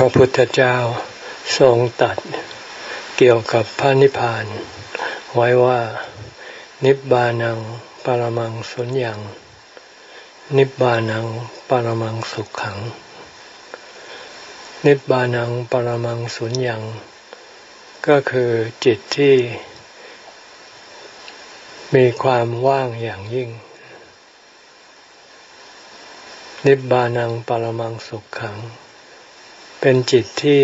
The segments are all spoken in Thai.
พระพุทธเจ้าทรงตัดเกี่ยวกับพระนิพพาน ไว้ว่านิบานังปรมังสุญญังนิบานังปรมังสุขขัง นิบานังปรมังสุญญังก็คือจิตที่มีความว่างอย่างยิ่ง นิบานังปรมังสุขขัง เป็นจิตที่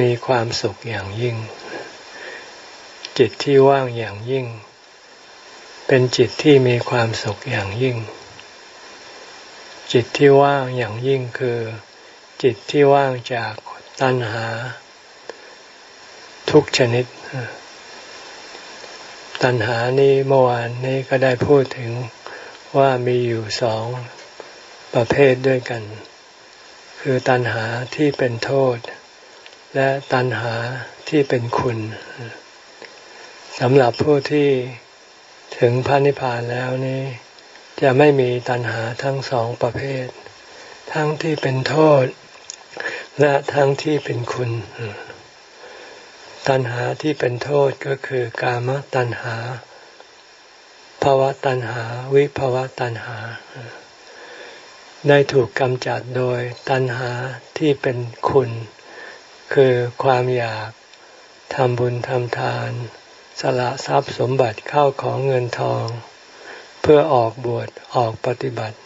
มีความสุขอย่างยิ่ง จิตที่ว่างอย่างยิ่ง เป็นจิตที่มีความสุขอย่างยิ่ง จิตที่ว่างอย่างยิ่งคือ จิตที่ว่างจากตัณหา ทุกชนิด ตัณหานี้เมื่อวานนี้ก็ได้พูดถึงว่ามีอยู่สองประเภทด้วยกัน คือตัณหาที่เป็นโทษ และตัณหาที่เป็นคุณสำหรับผู้ที่ถึงพระนิพพานแล้วนี่จะไม่มีตัณหาทั้งสองประเภท ทั้งที่เป็นโทษ และทั้งที่เป็นคุณ ตัณหาที่เป็นโทษก็คือกามตัณหาภาวะตัณหา วิภาวะตัณหา ได้ถูกกำจัดโดยตัณหาที่เป็นคุณ คือความอยากทำบุญทำทาน สละทรัพย์สมบัติเข้าของเงินทอง เพื่อออกบวชออกปฏิบัติ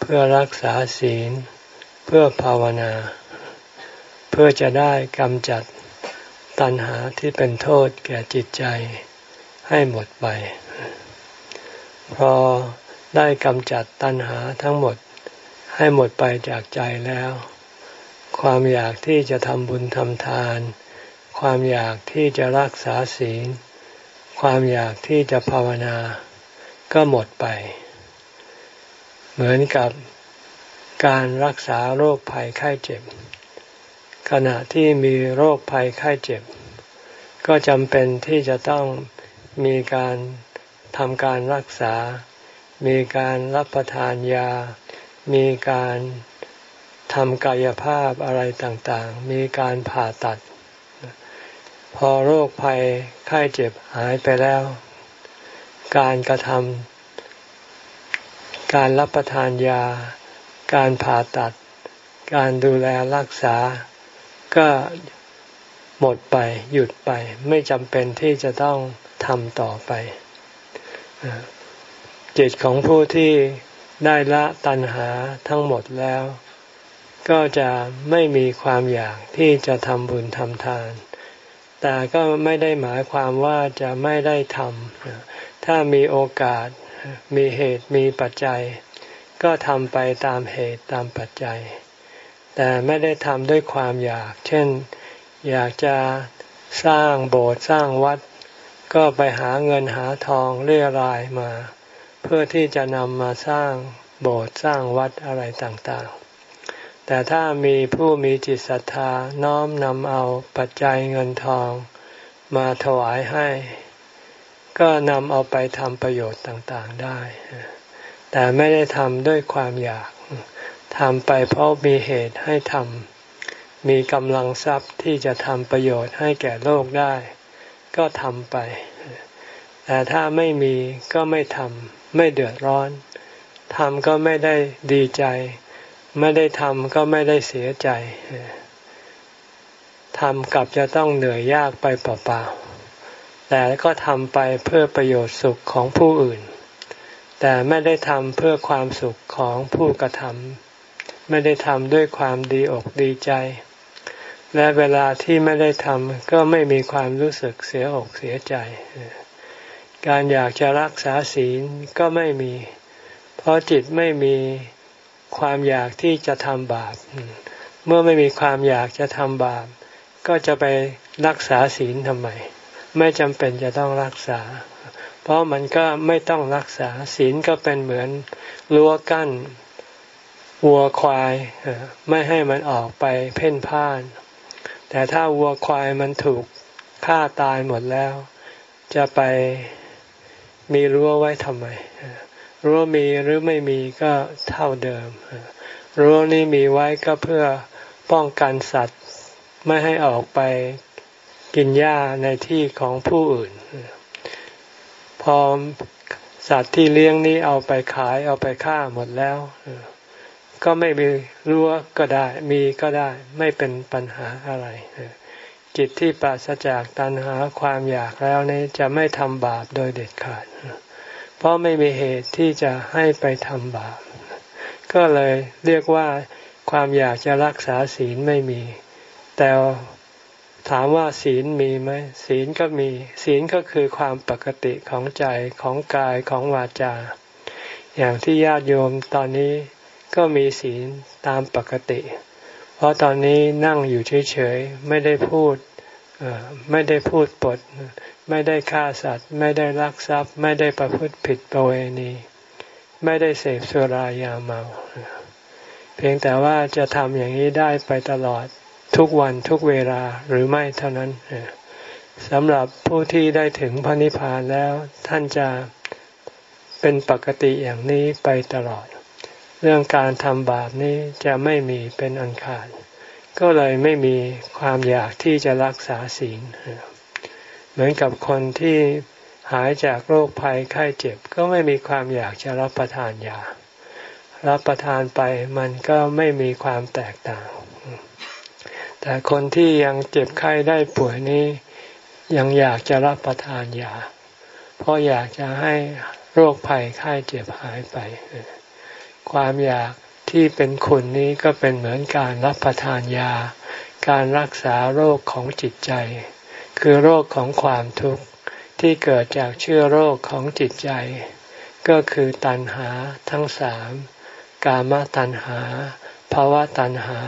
เพื่อรักษาศีล เพื่อภาวนา เพื่อจะได้กำจัดตัณหาที่เป็นโทษแก่จิตใจให้หมดไป พอได้กำจัดตัณหาทั้งหมด ให้หมดไปจากใจแล้ว ความอยากที่จะทำบุญทำทาน ความอยากที่จะรักษาศีล ความอยากที่จะภาวนา ก็หมดไป เหมือนกับการรักษาโรคภัยไข้เจ็บ ขณะที่มีโรคภัยไข้เจ็บ ก็จำเป็นที่จะต้องมีการทำการรักษา มีการรับประทานยา มีการทำกายภาพอะไรต่างๆ มีการผ่าตัด พอโรคภัยไข้เจ็บหายไปแล้ว การกระทำการรับประทานยา การผ่าตัด การดูแลรักษา ก็หมดไปหยุดไป ไม่จำเป็นที่จะต้องทำต่อไปจิตของผู้ที่ ได้ละตัณหาทั้งหมดแล้ว ก็จะไม่มีความอยากที่จะทำบุญทำทาน แต่ก็ไม่ได้หมายความว่าจะไม่ได้ทำถ้ามีโอกาสมีเหตุมีปัจจัย ก็ทำไปตามเหตุตามปัจจัย แต่ไม่ได้ทำด้วยความอยาก เช่น อยากจะสร้างโบสถ์สร้างวัด ก็ไปหาเงินหาทองเรียรายมา พื่อที่จะนำมาสร้างโบสถ์สร้างวัดอะไรต่างๆ แต่ถ้ามีผู้มีจิตศรัทธาน้อมนำเอาปัจจัยเงินทองมาถวายให้ ก็นำเอาไปทำประโยชน์ต่างๆได้ แต่ไม่ได้ทำด้วยความอยากทำไปเพราะมีเหตุให้ทำ มีกำลังทรัพย์ที่จะทำประโยชน์ให้แก่โลกได้ ก็ทำไป แต่ถ้าไม่มีก็ไม่ทำ ไม่เดือดร้อนทำก็ไม่ได้ดีใจ ไม่ได้ทำก็ไม่ได้เสียใจทำกลับจะต้องเหนื่อยยากไปเปล่าๆแต่ก็ทำไปเพื่อประโยชน์สุขของผู้อื่น แต่ไม่ได้ทำเพื่อความสุขของผู้กระทำไม่ได้ทำด้วยความดีอกดีใจ และเวลาที่ไม่ได้ทำก็ไม่มีความรู้สึกเสียอกเสียใจ การอยากจะรักษาศีลก็ไม่มี เพราะจิตไม่มีความอยากที่จะทำบาป เมื่อไม่มีความอยากจะทำบาป ก็จะไปรักษาศีลทำไม ไม่จำเป็นจะต้องรักษา เพราะมันก็ไม่ต้องรักษาศีลก็เป็นเหมือนรั้วกั้นวัวควายไม่ให้มันออกไปเพ่นพ่าน แต่ถ้าวัวควายมันถูกฆ่าตายหมดแล้ว จะไป มีรั้วไว้ทำไมรั้วมีหรือไม่มีก็เท่าเดิมรั้วนี้มีไว้ก็เพื่อป้องกันสัตว์ไม่ให้ออกไปกินหญ้าในที่ของผู้อื่น พอสัตว์ที่เลี้ยงนี้เอาไปขายเอาไปฆ่าหมดแล้ว ก็ไม่มีรั้วก็ได้ มีก็ได้ ไม่เป็นปัญหาอะไร จิตที่ปราศจากตัณหาความอยากแล้วนี้จะไม่ทำบาปโดยเด็ดขาด เพราะไม่มีเหตุที่จะให้ไปทำบาป ก็เลยเรียกว่าความอยากจะรักษาศีลไม่มี แต่ถามว่าศีลมีไหมศีลก็มี ศีลก็คือความปกติของใจของกายของวาจา อย่างที่ญาติโยมตอนนี้ก็มีศีลตามปกติ เพราะตอนนี้นั่งอยู่เฉยๆ ไม่ได้พูด ไม่ได้พูดปด ไม่ได้ฆ่าสัตว์ ไม่ได้ลักทรัพย์ ไม่ได้ประพฤติผิดประเวณี ไม่ได้เสพสุรายาเมา เพียงแต่ว่าจะทำอย่างนี้ได้ไปตลอดทุกวันทุกเวลาหรือไม่เท่านั้นสำหรับผู้ที่ได้ถึงพระนิพพานแล้วท่านจะเป็นปกติอย่างนี้ไปตลอด เรื่องการทำบาปนี้จะไม่มีเป็นอันขาด ก็เลยไม่มีความอยากที่จะรักษาศีล เหมือนกับคนที่หายจากโรคภัยไข้เจ็บ ก็ไม่มีความอยากจะรับประทานยา รับประทานไปมันก็ไม่มีความแตกต่าง แต่คนที่ยังเจ็บไข้ได้ป่วยนี้ ยังอยากจะรับประทานยา เพราะอยากจะให้โรคภัยไข้เจ็บหายไป ความอยาก ที่เป็นคุณนี้ก็เป็นเหมือนการรับประทานยา การรักษาโรคของจิตใจ คือโรคของความทุกข์ที่เกิดจากเชื้อโรคของจิตใจ ก็คือตัณหาทั้งสามกามตัณหาภาวะตัณหา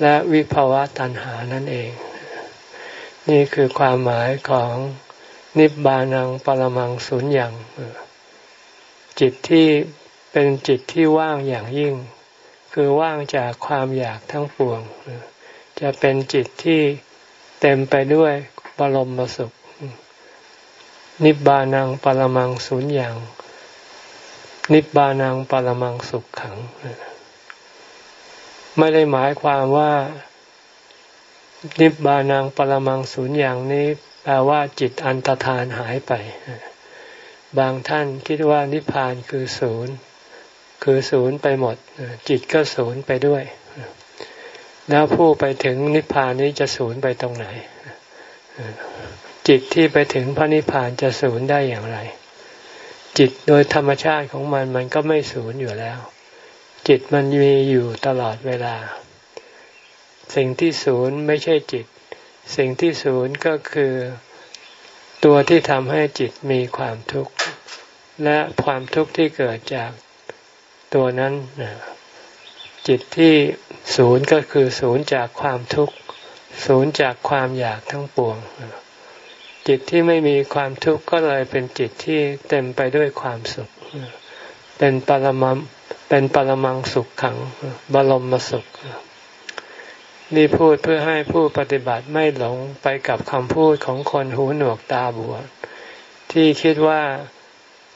และวิภาวะตัณหานั่นเอง นี่คือความหมายของนิบบานังปรมังสุญญ์อย่างจิตที่ เป็นจิตที่ว่างอย่างยิ่ง คือว่างจากความอยากทั้งปวง จะเป็นจิตที่เต็มไปด้วยบรมสุข นิบบานังปรมังสุญญ์อย่าง นิบบานังปรมังสุขขัง ไม่ได้หมายความว่า นิบบานังปรมังศูนย์อย่างนี้ แปลว่าจิตอันตรธานหายไปบางท่านคิดว่านิพพานคือศูนย์ คือศูนย์ไปหมด จิตก็ศูนย์ไปด้วย แล้วผู้ไปถึงนิพพานนี้จะศูนย์ไปตรงไหน จิตที่ไปถึงพระนิพพานจะศูนย์ได้อย่างไร จิตโดยธรรมชาติของมันมันก็ไม่ศูนย์อยู่แล้ว จิตมันมีอยู่ตลอดเวลา สิ่งที่ศูนย์ไม่ใช่จิต สิ่งที่ศูนย์ก็คือตัวที่ทำให้จิตมีความทุกข์และความทุกข์ที่เกิดจาก ตัวนั้นจิตที่ศูนย์ก็คือศูนย์จากความทุกข์ศูนย์จากความอยากทั้งปวง จิตที่ไม่มีความทุกข์ก็เลยเป็นจิตที่เต็มไปด้วยความสุข เป็นปรมัมเป็นปรมังสุขขังบรมสุข นี่พูดเพื่อให้ผู้ปฏิบัติไม่หลงไปกับคำพูดของคนหูหนวกตาบวที่คิดว่า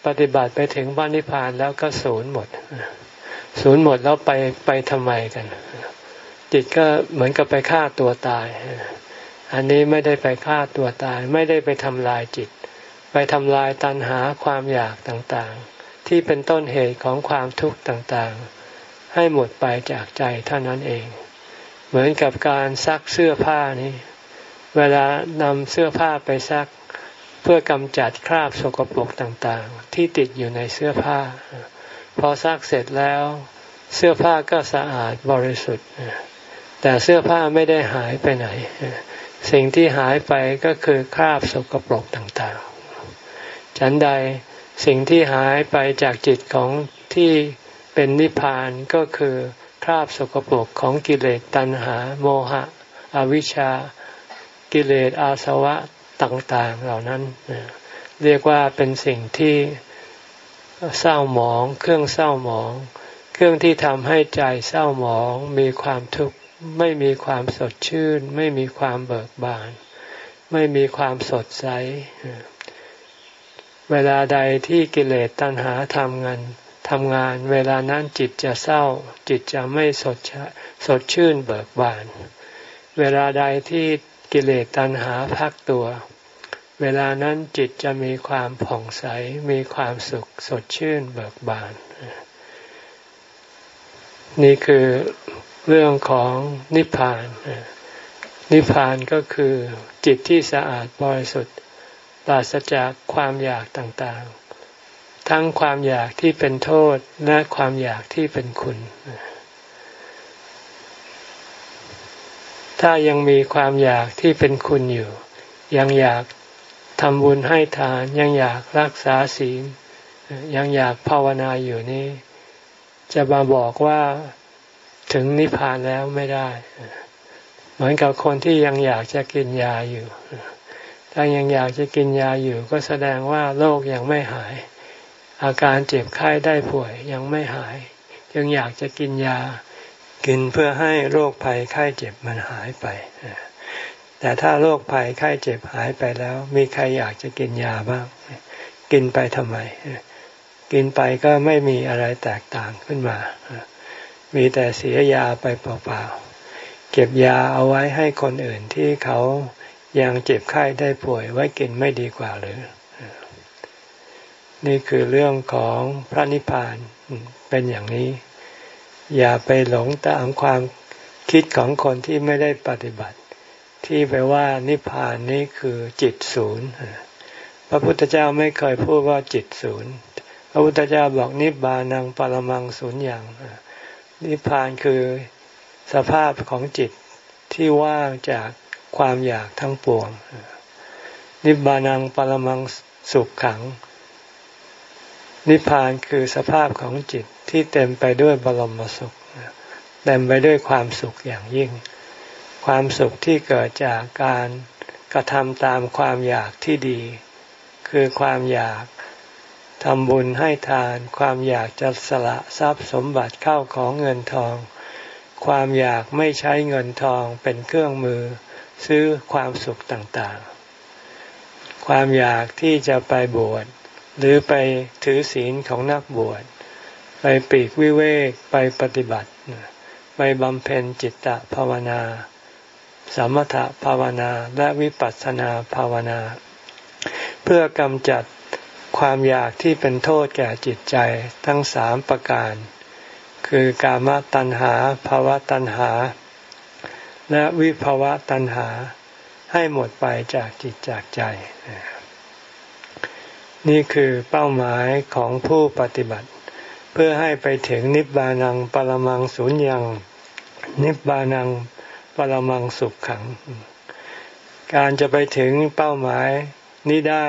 ปฏิบัติไปถึงพระนิพพานแล้วก็ศูนย์หมด ศูนย์หมดแล้วไปไปทำไมกัน จิตก็เหมือนกับไปฆ่าตัวตาย อันนี้ไม่ได้ไปฆ่าตัวตาย ไม่ได้ไปทำลายจิต ไปทำลายตัณหาความอยากต่างๆ ที่เป็นต้นเหตุของความทุกข์ต่างๆ ให้หมดไปจากใจเท่านั้นเอง เหมือนกับการซักเสื้อผ้านี้ เวลานำเสื้อผ้าไปซัก พื่อกำจัดคราบสกปรกต่างๆ ที่ติดอยู่ในเสื้อผ้า พอซักเสร็จแล้ว เสื้อผ้าก็สะอาดบริสุทธิ์ แต่เสื้อผ้าไม่ได้หายไปไหน สิ่งที่หายไปก็คือคราบสกปรกต่างๆ ฉันใดสิ่งที่หายไปจากจิตของที่เป็นนิพพานก็คือคราบสกปรกของกิเลสตัณหา โมหะ อวิชชา กิเลสอาสวะ ต่างๆเหล่านั้น เรียกว่าเป็นสิ่งที่เศร้าหมอง เครื่องเศร้าหมอง เครื่องที่ทำให้ใจเศร้าหมอง มีความทุกข์ไม่มีความสดชื่น ไม่มีความเบิกบาน ไม่มีความสดใส เวลาใดที่กิเลสตัณหาทำงานทำงาน เวลานั้นจิตจะเศร้า จิตจะไม่สดสดชื่นเบิกบาน เวลาใดที่ กิเลสตัณหาพักตัว เวลานั้นจิตจะมีความผ่องใส มีความสุขสดชื่นเบิกบาน นี่คือเรื่องของนิพพาน นิพพานก็คือจิตที่สะอาดบริสุทธิ์ปราศจากความอยากต่างๆ ทั้งความอยากที่เป็นโทษและความอยากที่เป็นคุณ ถ้ายังมีความอยากที่เป็นคุณอยู่ ยังอยากทำบุญให้ทาน ยังอยากรักษาศีล ยังอยากภาวนาอยู่นี่จะมาบอกว่าถึงนิพพานแล้วไม่ได้ เหมือนกับคนที่ยังอยากจะกินยาอยู่ ถ้ายังอยากจะกินยาอยู่ ก็แสดงว่าโรคยังไม่หาย อาการเจ็บไข้ได้ป่วยยังไม่หาย ยังอยากจะกินยา กินเพื่อให้โรคภัยไข้เจ็บมันหายไป แต่ถ้าโรคภัยไข้เจ็บหายไปแล้ว มีใครอยากจะกินยาบ้าง กินไปทำไม กินไปก็ไม่มีอะไรแตกต่างขึ้นมา มีแต่เสียยาไปเปล่าๆ เก็บยาเอาไว้ให้คนอื่นที่เขายังเจ็บไข้ได้ป่วยไว้กินไม่ดีกว่าหรือ นี่คือเรื่องของพระนิพพานเป็นอย่างนี้ อย่าไปหลงตามความคิดของคนที่ไม่ได้ปฏิบัติ ที่ไปว่านิพพานนี้คือจิตศูนย์พระพุทธเจ้าไม่เคยพูดว่าจิตศูนย์พระพุทธเจ้าบอกนิบานังปรมังศูนย์อย่างนิพพานคือสภาพของจิตที่ว่างจากความอยากทั้งปวง นิบานังปรมังสุขขัง นิพพานคือสภาพของจิต ที่เต็มไปด้วยบรมสุข เต็มไปด้วยความสุขอย่างยิ่ง ความสุขที่เกิดจากการกระทำตามความอยากที่ดี คือความอยากทำบุญให้ทาน ความอยากจะสละทรัพย์สมบัติเข้าของเงินทอง ความอยากไม่ใช้เงินทองเป็นเครื่องมือ ซื้อความสุขต่างๆ ความอยากที่จะไปบวชหรือไปถือศีลของนักบวช ไปปีกวิเวกไปปฏิบัติไปบำเพ็ญจิตตภาวนา สมถภาวนาและวิปัสสนาภาวนา เพื่อกำจัดความอยากที่เป็นโทษแก่จิตใจทั้งสามประการ คือกามตัณหาภาวะตัณหา และวิภาวะตัณหา ให้หมดไปจากจิตจากใจ นี่คือเป้าหมายของผู้ปฏิบัติ เพื่อให้ไปถึงนิบานังปรมังสุญญัง นิบานังปรมังสุขขัง การจะไปถึงเป้าหมายนี้ได้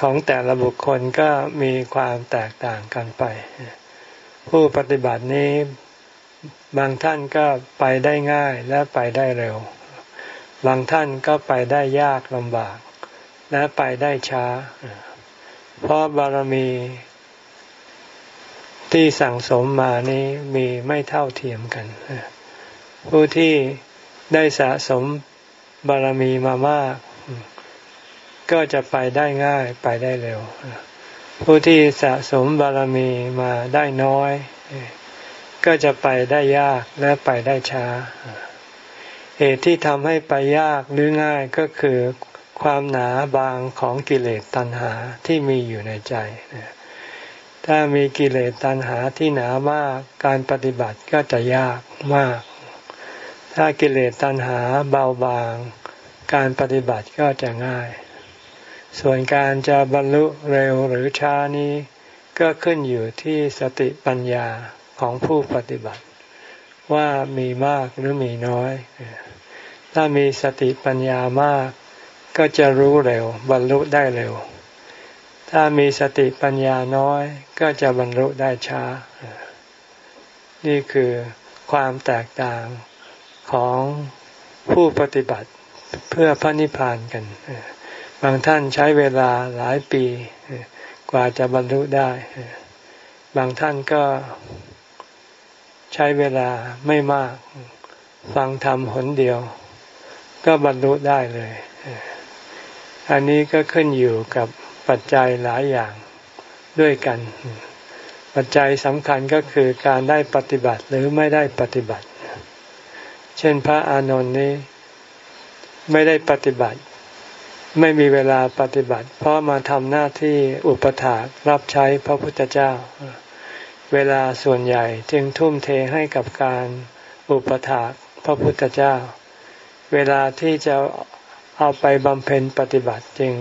ของแต่ละบุคคลก็มีความแตกต่างกันไป ผู้ปฏิบัตินี้บางท่านก็ไปได้ง่ายและไปได้เร็ว บางท่านก็ไปได้ยากลำบาก และไปได้ช้า เพราะบารมี ที่สั่งสมมานี้มีไม่เท่าเทียมกัน ผู้ที่ได้สะสมบารมีมามาก ก็จะไปได้ง่ายไปได้เร็ว ผู้ที่สะสมบารมีมาได้น้อย ก็จะไปได้ยากและไปได้ช้า เหตุที่ทำให้ไปยากหรือง่ายก็คือความหนาบางของกิเลสตัณหาที่มีอยู่ในใจ ถ้ามีกิเลสตัณหาที่หนามากการปฏิบัติก็จะยากมาก ถ้ากิเลสตัณหาเบาบาง การปฏิบัติก็จะง่าย ส่วนการจะบรรลุเร็วหรือช้านี้ ก็ขึ้นอยู่ที่สติปัญญาของผู้ปฏิบัติ ว่ามีมากหรือมีน้อย ถ้ามีสติปัญญามาก ก็จะรู้เร็วบรรลุได้เร็ว ถ้ามีสติปัญญาน้อยก็จะบรรลุได้ช้า นี่คือความแตกต่างของผู้ปฏิบัติเพื่อพระนิพพานกัน บางท่านใช้เวลาหลายปี กว่าจะบรรลุได้ บางท่านก็ใช้เวลาไม่มาก ฟังธรรมหนเดียว ก็บรรลุได้เลย อันนี้ก็ขึ้นอยู่กับ ปัจจัยหลายอย่างด้วยกัน ปัจจัยสำคัญก็คือการได้ปฏิบัติหรือไม่ได้ปฏิบัติ เช่นพระอานนท์นี้ไม่ได้ปฏิบัติ ไม่มีเวลาปฏิบัติ เพราะมาทำหน้าที่อุปถากรับใช้พระพุทธเจ้า เวลาส่วนใหญ่จึงทุ่มเทให้กับการอุปถากพระพุทธเจ้า เวลาที่จะเอาไปบำเพ็ญปฏิบัติจึง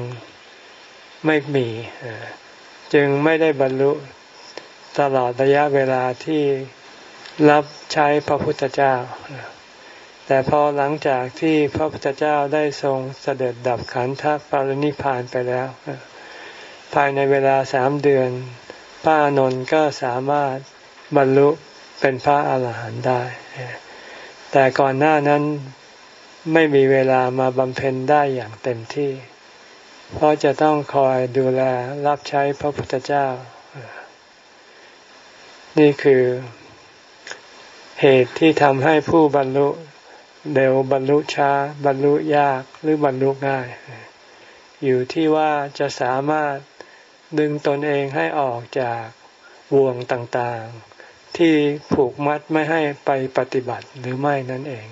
ไม่มีจึงไม่ได้บรรลุตลอดระยะเวลาที่รับใช้พระพุทธเจ้า แต่พอหลังจากที่พระพุทธเจ้าได้ทรงเสด็จดับขันธปรินิพานไปแล้ว ภายในเวลาสามเดือนพระอานนท์ก็สามารถบรรลุเป็นพระอาหารหันต์ได้ แต่ก่อนหน้านั้นไม่มีเวลามาบำเพ็ญได้อย่างเต็มที่ เพราะจะต้องคอยดูแลรับใช้พระพุทธเจ้า นี่คือเหตุที่ทำให้ผู้บรรลุเร็วบรรลุช้า บรรลุยากหรือบรรลุง่าย อยู่ที่ว่าจะสามารถดึงตนเองให้ออกจากวงต่างๆ ที่ผูกมัดไม่ให้ไปปฏิบัติหรือไม่นั่นเอง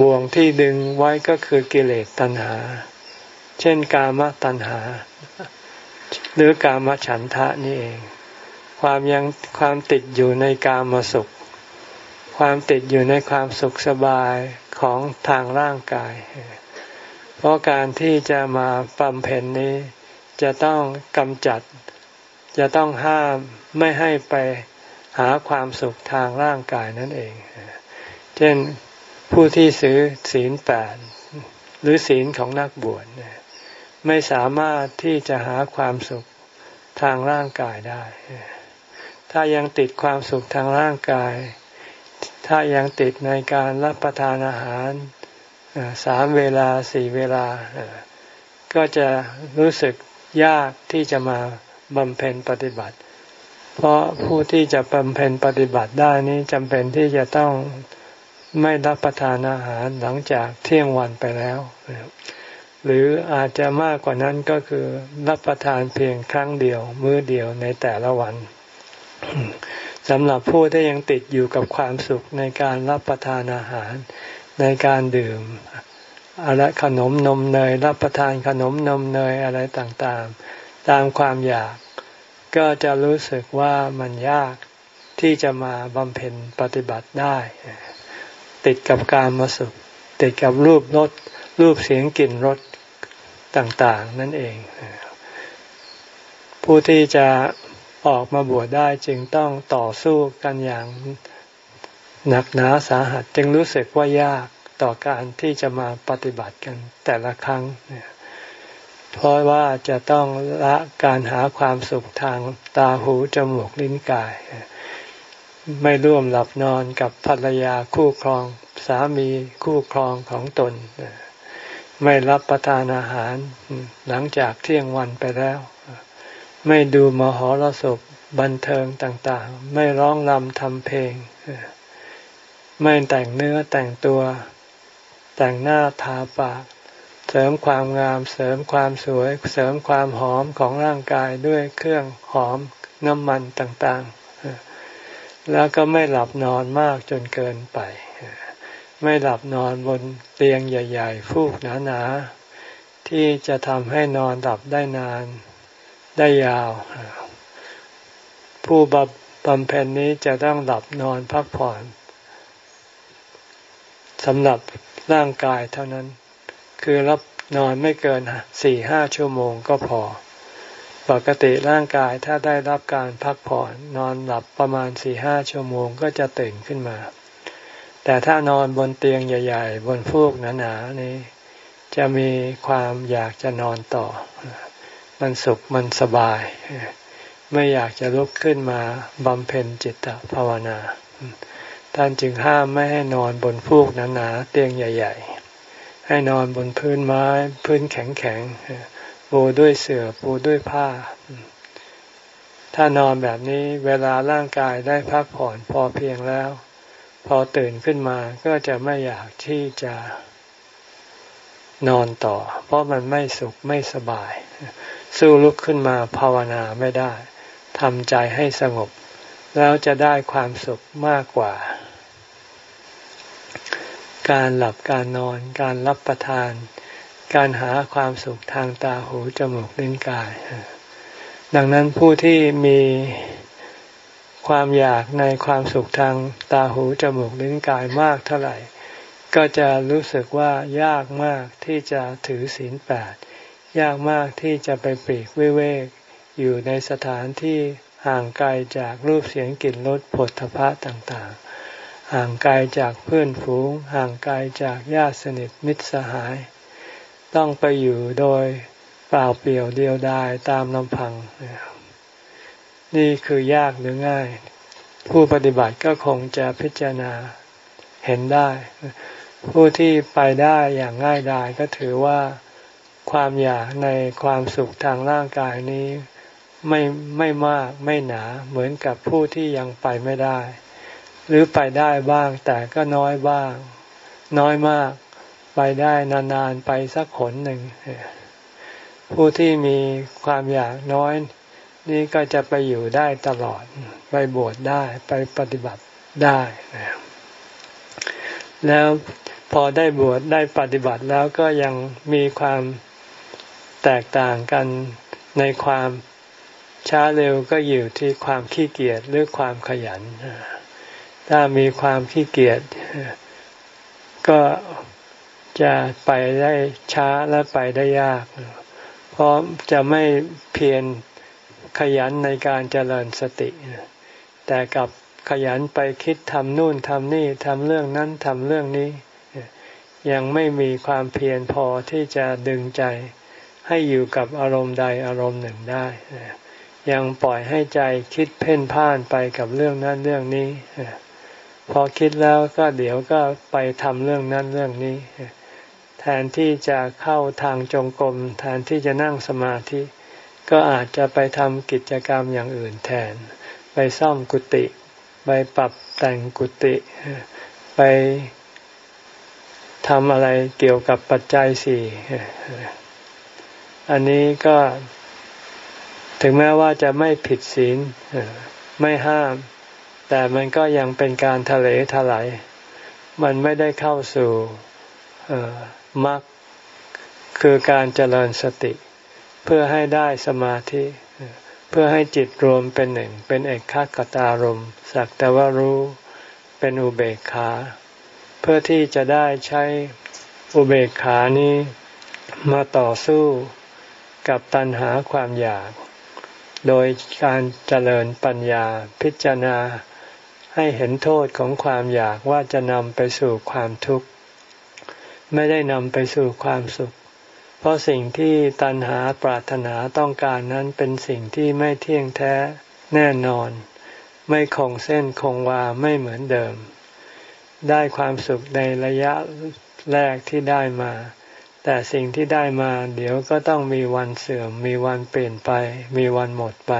บ่วงที่ดึงไว้ก็คือกิเลสตัณหา เช่นกามตัณหา หรือกามฉันทะนี่เอง ความยังความติดอยู่ในกามสุข ความติดอยู่ในความสุขสบายของทางร่างกาย เพราะการที่จะมาบำเพ็ญนี้ จะต้องกำจัด จะต้องห้ามไม่ให้ไปหาความสุขทางร่างกายนั่นเอง เช่น ผู้ที่ซื้อศีลแปดหรือศีลของนักบวชไม่สามารถที่จะหาความสุขทางร่างกายได้ ถ้ายังติดความสุขทางร่างกาย ถ้ายังติดในการรับประทานอาหารสามเวลาสี่เวลา ก็จะรู้สึกยากที่จะมาบำเพ็ญปฏิบัติ เพราะผู้ที่จะบำเพ็ญปฏิบัติได้นี้จำเป็นที่จะต้อง ไม่รับประทานอาหารหลังจากเที่ยงวันไปแล้ว หรืออาจจะมากกว่านั้นก็คือรับประทานเพียงครั้งเดียว มื้อเดียวในแต่ละวันสำหรับผู้ที่ยังติดอยู่กับความสุขในการรับประทานอาหาร ในการดื่มอะไรขนมนมเนย รับประทานขนมนมเนยอะไรต่างๆ ตามความอยาก ก็จะรู้สึกว่ามันยากที่จะมาบำเพ็ญปฏิบัติได้ ติดกับการมาสุข ติดกับรูปรสรูปเสียงกลิ่นรสต่างๆ นั่นเอง ผู้ที่จะออกมาบวชได้จึงต้องต่อสู้กันอย่างหนักหนาสาหัสจึงรู้สึกว่ายากต่อการที่จะมาปฏิบัติกันแต่ละครั้ง เพราะว่าจะต้องละการหาความสุขทางตาหูจมูกลิ้นกาย ไม่ร่วมหลับนอนกับภรรยาคู่ครอง สามีคู่ครองของตน ไม่รับประทานอาหารหลังจากเที่ยงวันไปแล้ว ไม่ดูมหรสพบันเทิงต่างๆ ไม่ร้องรำทำเพลง ไม่แต่งเนื้อแต่งตัว แต่งหน้าทาปาก เสริมความงาม เสริมความสวย เสริมความหอมของร่างกายด้วยเครื่องหอมน้ำมันต่างๆ แล้วก็ไม่หลับนอนมากจนเกินไป ไม่หลับนอนบนเตียงใหญ่ ๆ ฟูกหนาๆที่จะทำให้นอนหลับได้นานได้ยาว ผู้บำเพ็ญนี้จะต้องหลับนอนพักผ่อนสำหรับร่างกายเท่านั้น คือรับนอนไม่เกินสี่ห้าชั่วโมงก็พอ ปกติร่างกายถ้าได้รับการพักผ่อนนอนหลับประมาณสี่ห้าชั่วโมงก็จะตื่นขึ้นมา แต่ถ้านอนบนเตียงใหญ่ ๆ บนฟูกหนาๆนี้ จะมีความอยากจะนอนต่อ มันสุขมันสบาย ไม่อยากจะลุกขึ้นมาบำเพ็ญจิตภาวนา ท่านจึงห้ามไม่ให้นอนบนฟูกหนาๆเตียงใหญ่ ๆ ให้นอนบนพื้นไม้พื้นแข็งๆ ปูด้วยเสื่อปูด้วยผ้า ถ้านอนแบบนี้เวลาร่างกายได้พักผ่อนพอเพียงแล้ว พอตื่นขึ้นมาก็จะไม่อยากที่จะนอนต่อ เพราะมันไม่สุขไม่สบาย สู้ลุกขึ้นมาภาวนาไม่ได้ทำใจให้สงบ แล้วจะได้ความสุขมากกว่า การหลับการนอน การรับประทาน การหาความสุขทางตาหูจมูกลิ้นกาย ดังนั้นผู้ที่มีความอยากในความสุขทางตาหูจมูกลิ้นกายมากเท่าไหร่ ก็จะรู้สึกว่ายากมากที่จะถือศีลแปดยากมากที่จะไปปีกวิเวกอยู่ในสถานที่ห่างไกลจากรูปเสียงกลิ่นรสผลทพะต่างๆ ห่างไกลจากเพื่อนฝูง ห่างไกลจากญาติสนิทมิตรสหาย ต้องไปอยู่โดยเปล่าเปลี่ยวเดียวดายตามลำพัง นี่คือยากหรือง่าย ผู้ปฏิบัติก็คงจะพิจารณาเห็นได้ ผู้ที่ไปได้อย่างง่ายดายก็ถือว่าความอยากในความสุขทางร่างกายนี้ไม่ไม่มากไม่หนาเหมือนกับผู้ที่ยังไปไม่ได้ หรือไปได้บ้างแต่ก็น้อยบ้าง น้อยมาก ไปได้นานๆไปสักขนหนึ่ง ผู้ที่มีความอยากน้อย นี่ก็จะไปอยู่ได้ตลอด ไปบวชได้ไปปฏิบัติได้แล้วพอได้บวชได้ปฏิบัติแล้วก็ยังมีความแตกต่างกันในความช้าเร็วก็อยู่ที่ความขี้เกียจหรือความขยัน ถ้ามีความขี้เกียจก็ จะไปได้ช้าและไปได้ยาก เพราะจะไม่เพียรขยันในการเจริญสติ แต่กับขยันไปคิดทำนู่นทำนี่ทำเรื่องนั้นทำเรื่องนี้ ยังไม่มีความเพียรพอที่จะดึงใจ ให้อยู่กับอารมณ์ใดอารมณ์หนึ่งได้ ยังปล่อยให้ใจคิดเพ่นพ่านไปกับเรื่องนั้นเรื่องนี้ พอคิดแล้วก็เดี๋ยวก็ไปทำเรื่องนั้นเรื่องนี้ แทนที่จะเข้าทางจงกรมแทนที่จะนั่งสมาธิ ก็อาจจะไปทำกิจกรรมอย่างอื่นแทน ไปซ่อมกุฏิไปปรับแต่งกุฏิไปทำอะไรเกี่ยวกับปัจจัยสี่อันนี้ก็ถึงแม้ว่าจะไม่ผิดศีลไม่ห้าม แต่มันก็ยังเป็นการทะเลทลายมันไม่ได้เข้าสู่ มรรคคือการเจริญสติ เพื่อให้ได้สมาธิ เพื่อให้จิตรวมเป็นหนึ่ง เป็นเอกขตารมสักแต่ว่ารู้เป็นอุเบกขา เพื่อที่จะได้ใช้อุเบกขานี้มาต่อสู้กับตัณหาความอยาก โดยการเจริญปัญญาพิจารณาให้เห็นโทษของความอยากว่าจะนำไปสู่ความทุกข์ ไม่ได้นำไปสู่ความสุข เพราะสิ่งที่ตัณหาปรารถนาต้องการนั้นเป็นสิ่งที่ไม่เที่ยงแท้แน่นอน ไม่คงเส้นคงวาไม่เหมือนเดิม ได้ความสุขในระยะแรกที่ได้มา แต่สิ่งที่ได้มาเดี๋ยวก็ต้องมีวันเสื่อม มีวันเปลี่ยนไป มีวันหมดไป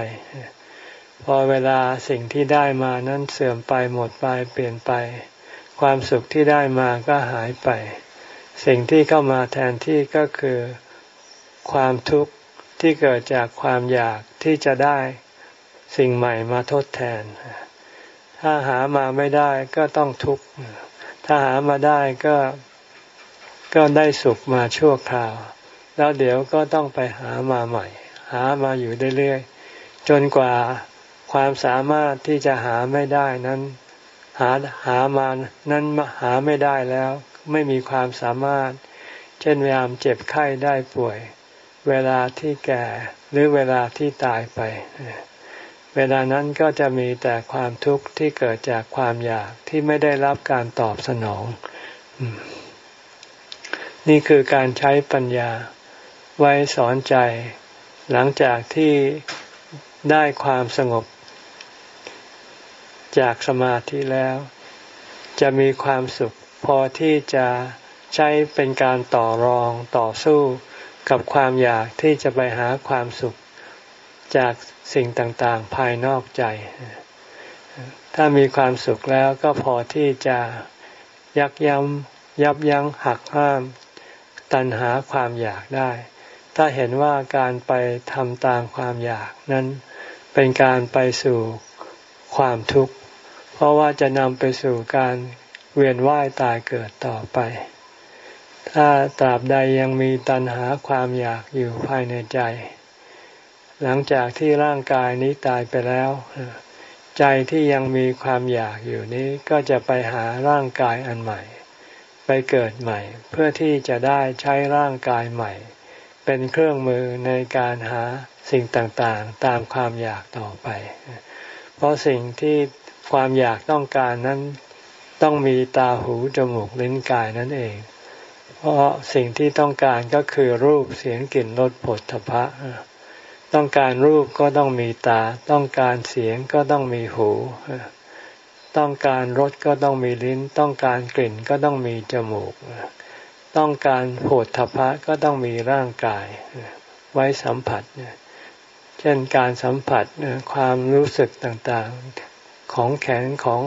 พอเวลาสิ่งที่ได้มานั้นเสื่อมไปหมดไปเปลี่ยนไป ความสุขที่ได้มาก็หายไป สิ่งที่เข้ามาแทนที่ก็คือความทุกข์ที่เกิดจากความอยากที่จะได้สิ่งใหม่มาทดแทน ถ้าหามาไม่ได้ก็ต้องทุกข์ ถ้าหามาได้ก็ก็ได้สุขมาชั่วคราว แล้วเดี๋ยวก็ต้องไปหามาใหม่ หามาอยู่เรื่อยๆ จนกว่าความสามารถที่จะหาไม่ได้นั้น หาหามานั้นหาไม่ได้แล้ว ไม่มีความสามารถ เช่นเวลาเจ็บไข้ได้ป่วย เวลาที่แก่หรือเวลาที่ตายไป เวลานั้นก็จะมีแต่ความทุกข์ที่เกิดจากความอยากที่ไม่ได้รับการตอบสนอง นี่คือการใช้ปัญญาไว้สอนใจ หลังจากที่ได้ความสงบ จากสมาธิแล้ว จะมีความสุข พอที่จะใช้เป็นการต่อรองต่อสู้กับความอยากที่จะไปหาความสุขจากสิ่งต่างๆ ภายนอกใจ ถ้ามีความสุขแล้วก็พอที่จะยักย้ำยับยั้งหักห้าม ตัณหาความอยากได้ ถ้าเห็นว่าการไปทำตามความอยากนั้นเป็นการไปสู่ความทุกข์ เพราะว่าจะนำไปสู่การ เวียนว่ายตายเกิดต่อไป ถ้าตราบใดยังมีตัณหาความอยากอยู่ภายในใจ หลังจากที่ร่างกายนี้ตายไปแล้ว ใจที่ยังมีความอยากอยู่นี้ก็จะไปหาร่างกายอันใหม่ ไปเกิดใหม่ เพื่อที่จะได้ใช้ร่างกายใหม่ เป็นเครื่องมือในการหาสิ่งต่างๆ ตามความอยากต่อไป เพราะสิ่งที่ความอยากต้องการนั้น ต้องมีตาหูจมูกลิ้นกายนั่นเอง เพราะสิ่งที่ต้องการก็คือรูปเสียงกลิ่นรสผลทพะต้องการรูปก็ต้องมีตา ต้องการเสียงก็ต้องมีหู ต้องการรสก็ต้องมีลิ้น ต้องการกลิ่นก็ต้องมีจมูก ต้องการโผฏฐพะก็ต้องมีร่างกาย ไว้สัมผัส เช่นการสัมผัสความรู้สึกต่างๆ ของแข็งของ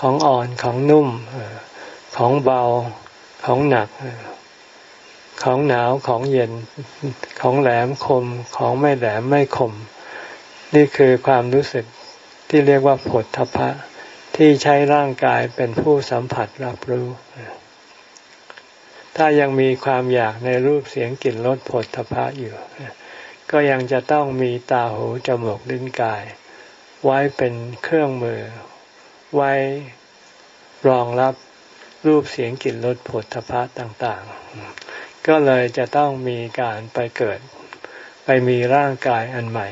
ของอ่อนของนุ่ม ของเบาของหนัก ของหนาวของเย็นของแหลมคมของไม่แหลมไม่คม นี่คือความรู้สึกที่เรียกว่าผลทพะ ที่ใช้ร่างกายเป็นผู้สัมผัสรับรู้ ถ้ายังมีความอยากในรูปเสียงกลิ่นรสผลทพะอยู่ ก็ยังจะต้องมีตาหูจมูกลิ้นกาย ไว้เป็นเครื่องมือ ไว้รองรับรูปเสียงกลิ่นรสผลทพะต่างๆ ก็เลยจะต้องมีการไปเกิด ไปมีร่างกายอันใหม่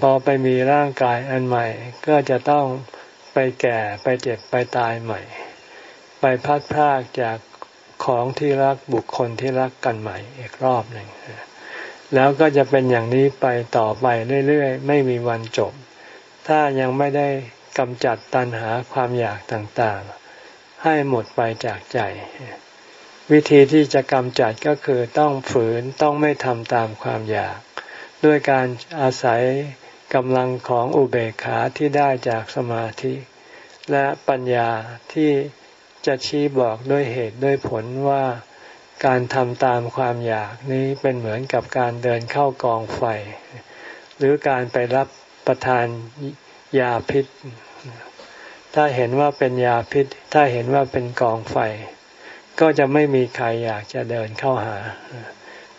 พอไปมีร่างกายอันใหม่ ก็จะต้องไปแก่ไปเจ็บไปตายใหม่ ไปพัดพรากจากของที่รักบุคคลที่รักกันใหม่อีกรอบหนึ่งแล้วก็จะเป็นอย่างนี้ไปต่อไปเรื่อยๆ ไม่มีวันจบ ถ้ายังไม่ได้ กำจัดตัณหาความอยากต่างๆ ให้หมดไปจากใจ วิธีที่จะกำจัดก็คือต้องฝืนต้องไม่ทำตามความอยาก ด้วยการอาศัยกำลังของอุเบกขาที่ได้จากสมาธิ และปัญญาที่จะชี้บอกด้วยเหตุด้วยผลว่าการทำตามความอยากนี้เป็นเหมือนกับการเดินเข้ากองไฟ หรือการไปรับประทานยาพิษ ถ้าเห็นว่าเป็นยาพิษ ถ้าเห็นว่าเป็นกองไฟ ก็จะไม่มีใครอยากจะเดินเข้าหา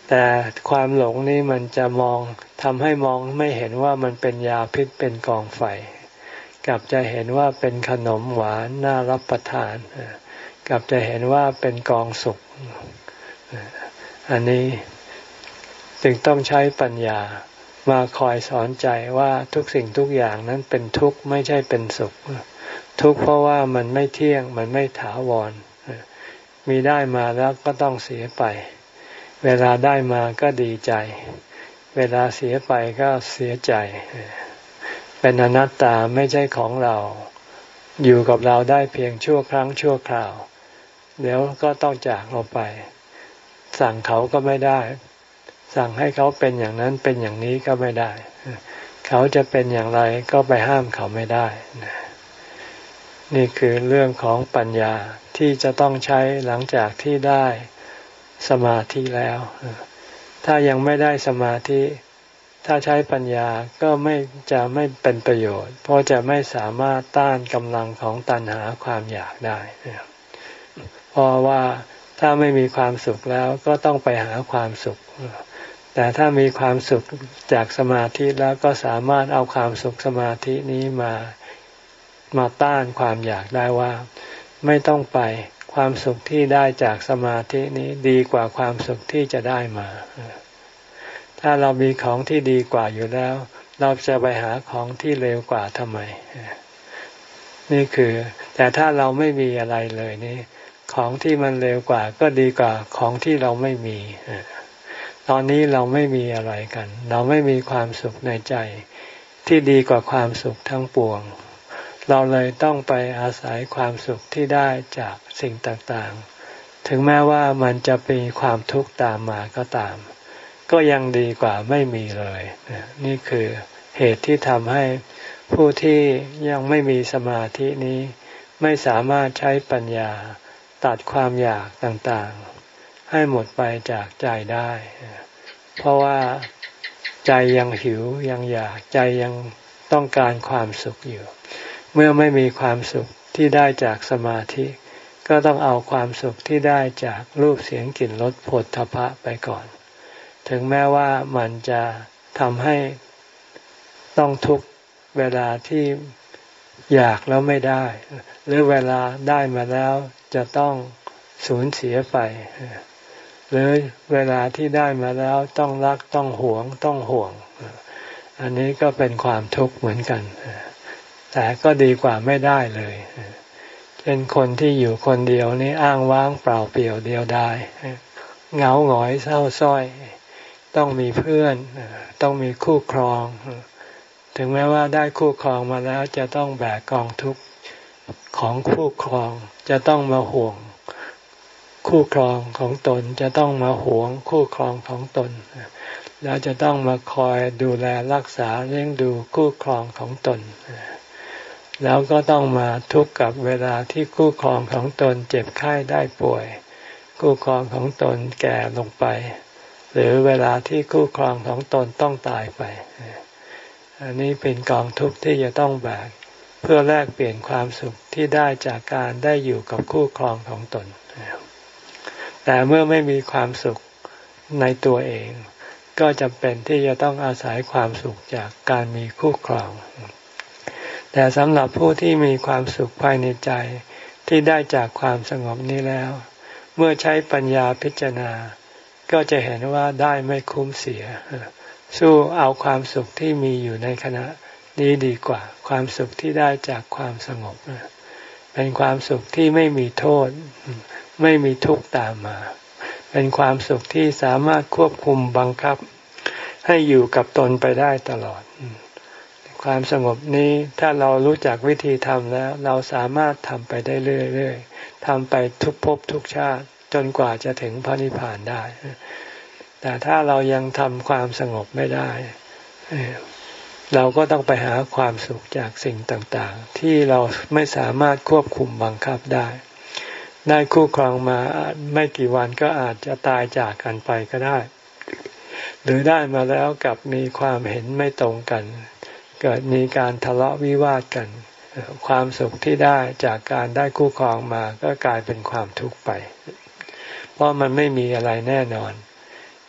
แต่ความหลงนี่มันจะมองทำให้มองไม่เห็นว่ามันเป็นยาพิษเป็นกองไฟ กลับจะเห็นว่าเป็นขนมหวานน่ารับประทาน กลับจะเห็นว่าเป็นกองสุขอันนี้จึงต้องใช้ปัญญามาคอยสอนใจว่าทุกสิ่งทุกอย่างนั้นเป็นทุกข์ไม่ใช่เป็นสุข ทุกข์เพราะว่ามันไม่เที่ยงมันไม่ถาวร มีได้มาแล้วก็ต้องเสียไป เวลาได้มาก็ดีใจ เวลาเสียไปก็เสียใจ เป็นอนัตตาไม่ใช่ของเรา อยู่กับเราได้เพียงชั่วครั้งชั่วคราว เดี๋ยวก็ต้องจากเราไป สั่งเขาก็ไม่ได้ สั่งให้เขาเป็นอย่างนั้นเป็นอย่างนี้ก็ไม่ได้ เขาจะเป็นอย่างไรก็ไปห้ามเขาไม่ได้นะ นี่คือเรื่องของปัญญาที่จะต้องใช้หลังจากที่ได้สมาธิแล้ว ถ้ายังไม่ได้สมาธิ ถ้าใช้ปัญญาก็ไม่จะไม่เป็นประโยชน์ เพราะจะไม่สามารถต้านกำลังของตัณหาความอยากได้ เพราะว่าถ้าไม่มีความสุขแล้วก็ต้องไปหาความสุข แต่ถ้ามีความสุขจากสมาธิแล้วก็สามารถเอาความสุขสมาธินี้มา มาต้านความอยากได้ว่า ไม่ต้องไปความสุขที่ได้จากสมาธินี้ดีกว่าความสุขที่จะได้มา ถ้าเรามีของที่ดีกว่าอยู่แล้ว เราจะไปหาของที่เร็วกว่าทำไม นี่คือ แต่ถ้าเราไม่มีอะไรเลยนี่ ของที่มันเร็วกว่า ก็ดีกว่าของที่เราไม่มี ตอนนี้เราไม่มีอะไรกัน เราไม่มีความสุขในใจ ที่ดีกว่าความสุขทั้งปวง เราเลยต้องไปอาศัยความสุขที่ได้จากสิ่งต่างๆ ถึงแม้ว่ามันจะมีความทุกข์ตามมาก็ตาม ก็ยังดีกว่าไม่มีเลย นี่คือเหตุที่ทำให้ผู้ที่ยังไม่มีสมาธินี้ไม่สามารถใช้ปัญญาตัดความอยากต่างๆ ให้หมดไปจากใจได้ เพราะว่าใจยังหิวยังอยากใจยังต้องการความสุขอยู่ มื่อไม่มีความสุขที่ได้จากสมาธิ ก็ต้องเอาความสุขที่ได้จากรูปเสียงกลิ่นรสผลทพะไปก่อน ถึงแม้ว่ามันจะทำให้ต้องทุกเวลาที่อยากแล้วไม่ได้ หรือเวลาได้มาแล้วจะต้องสูญเสียไป หรือเวลาที่ได้มาแล้วต้องรักต้องหวงต้องห่วง อันนี้ก็เป็นความทุกข์เหมือนกัน แต่ก็ดีกว่าไม่ได้เลย เช่นคนที่อยู่คนเดียวนี่อ้างว้างเปล่าเปลี่ยวเดียวดายเหงาหงอยเศร้าส้อย ต้องมีเพื่อน ต้องมีคู่ครอง ถึงแม้ว่าได้คู่ครองมาแล้วจะต้องแบกกองทุกข์ของคู่ครอง จะต้องมาห่วง คู่ครองของตนจะต้องมาห่วงคู่ครองของตน แล้วจะต้องมาคอยดูแลรักษาเลี้ยงดูคู่ครองของตน แล้วก็ต้องมาทุกข์กับเวลาที่คู่ครองของตนเจ็บไข้ได้ป่วย คู่ครองของตนแก่ลงไป หรือเวลาที่คู่ครองของตนต้องตายไป อันนี้เป็นกองทุกข์ที่จะต้องแบกเพื่อแลกเปลี่ยนความสุขที่ได้จากการได้อยู่กับคู่ครองของตน แต่เมื่อไม่มีความสุขในตัวเอง ก็จำเป็นที่จะต้องอาศัยความสุขจากการมีคู่ครอง แต่สำหรับผู้ที่มีความสุขภายในใจที่ได้จากความสงบนี้แล้ว เมื่อใช้ปัญญาพิจารณา ก็จะเห็นว่าได้ไม่คุ้มเสีย สู้เอาความสุขที่มีอยู่ในขณะนี้ดีกว่า ความสุขที่ได้จากความสงบเป็นความสุขที่ไม่มีโทษ ไม่มีทุกข์ตามมา เป็นความสุขที่สามารถควบคุมบังคับ ให้อยู่กับตนไปได้ตลอด ความสงบนี้ถ้าเรารู้จักวิธีทำแล้ว เราสามารถทำไปได้เรื่อยๆทำไปทุกภพทุกชาติจนกว่าจะถึงพระนิพพานได้ แต่ถ้าเรายังทำความสงบไม่ได้ เราก็ต้องไปหาความสุขจากสิ่งต่างๆ ที่เราไม่สามารถควบคุมบังคับได้ ได้คู่ครองมาไม่กี่วันก็อาจจะตายจากกันไปก็ได้ หรือได้มาแล้วกับมีความเห็นไม่ตรงกัน เกิดมีการทะเลาะวิวาทกัน ความสุขที่ได้จากการได้คู่ครองมาก็กลายเป็นความทุกข์ไป เพราะมันไม่มีอะไรแน่นอน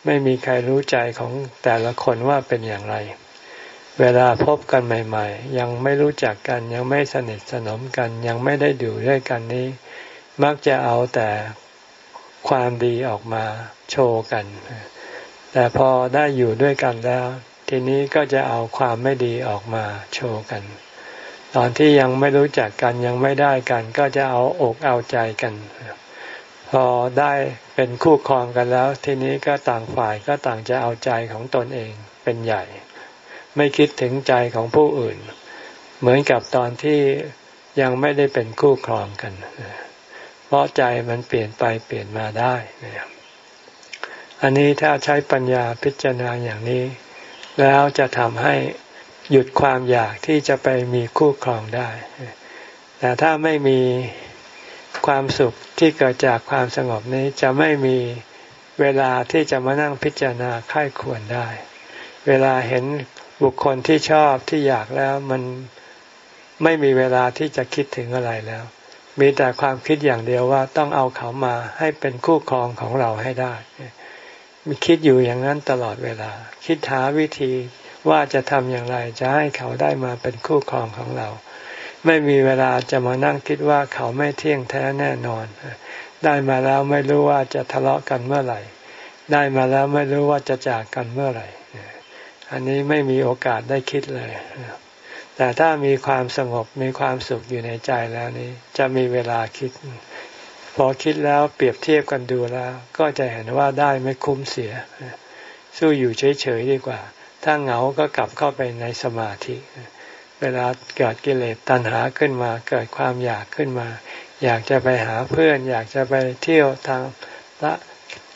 ไม่มีใครรู้ใจของแต่ละคนว่าเป็นอย่างไร เวลาพบกันใหม่ ๆ ยังไม่รู้จักกันยังไม่สนิทสนมกัน ยังไม่ได้ดูด้วยกันนี้ มักจะเอาแต่ความดีออกมาโชว์กัน แต่พอได้อยู่ด้วยกันแล้ว ทีนี้ก็จะเอาความไม่ดีออกมาโชว์กัน ตอนที่ยังไม่รู้จักกันยังไม่ได้กัน ก็จะเอาอกเอาใจกัน พอได้เป็นคู่ครองกันแล้ว ทีนี้ก็ต่างฝ่ายก็ต่างจะเอาใจของตนเองเป็นใหญ่ ไม่คิดถึงใจของผู้อื่น เหมือนกับตอนที่ยังไม่ได้เป็นคู่ครองกัน เพราะใจมันเปลี่ยนไปเปลี่ยนมาได้อันนี้ถ้าใช้ปัญญาพิจารณาอย่างนี้ แล้วจะทำให้หยุดความอยากที่จะไปมีคู่ครองได้ แต่ถ้าไม่มีความสุขที่เกิดจากความสงบนี้จะไม่มีเวลาที่จะมานั่งพิจารณาค่ายควรได้ เวลาเห็นบุคคลที่ชอบที่อยากแล้วมันไม่มีเวลาที่จะคิดถึงอะไรแล้ว มีแต่ความคิดอย่างเดียวว่าต้องเอาเขามาให้เป็นคู่ครองของเราให้ได้ คิดอยู่อย่างนั้นตลอดเวลา คิดหาวิธีว่าจะทำอย่างไรจะให้เขาได้มาเป็นคู่ครองของเรา ไม่มีเวลาจะมานั่งคิดว่าเขาไม่เที่ยงแท้แน่นอน ได้มาแล้วไม่รู้ว่าจะทะเลาะกันเมื่อไหร่ ได้มาแล้วไม่รู้ว่าจะจากกันเมื่อไหร่ อันนี้ไม่มีโอกาสได้คิดเลย แต่ถ้ามีความสงบมีความสุขอยู่ในใจแล้วนี้ จะมีเวลาคิด อคิดแล้วเปรียบเทียบกันดูแล้ว ก็จะเห็นว่าได้ไม่คุ้มเสีย สู้อยู่เฉยๆดีกว่า ถ้าเหงาก็กลับเข้าไปในสมาธิ เวลาเกิดกิเลสตัณหาขึ้นมา เกิดความอยากขึ้นมา อยากจะไปหาเพื่อน อยากจะไปเที่ยวทางละ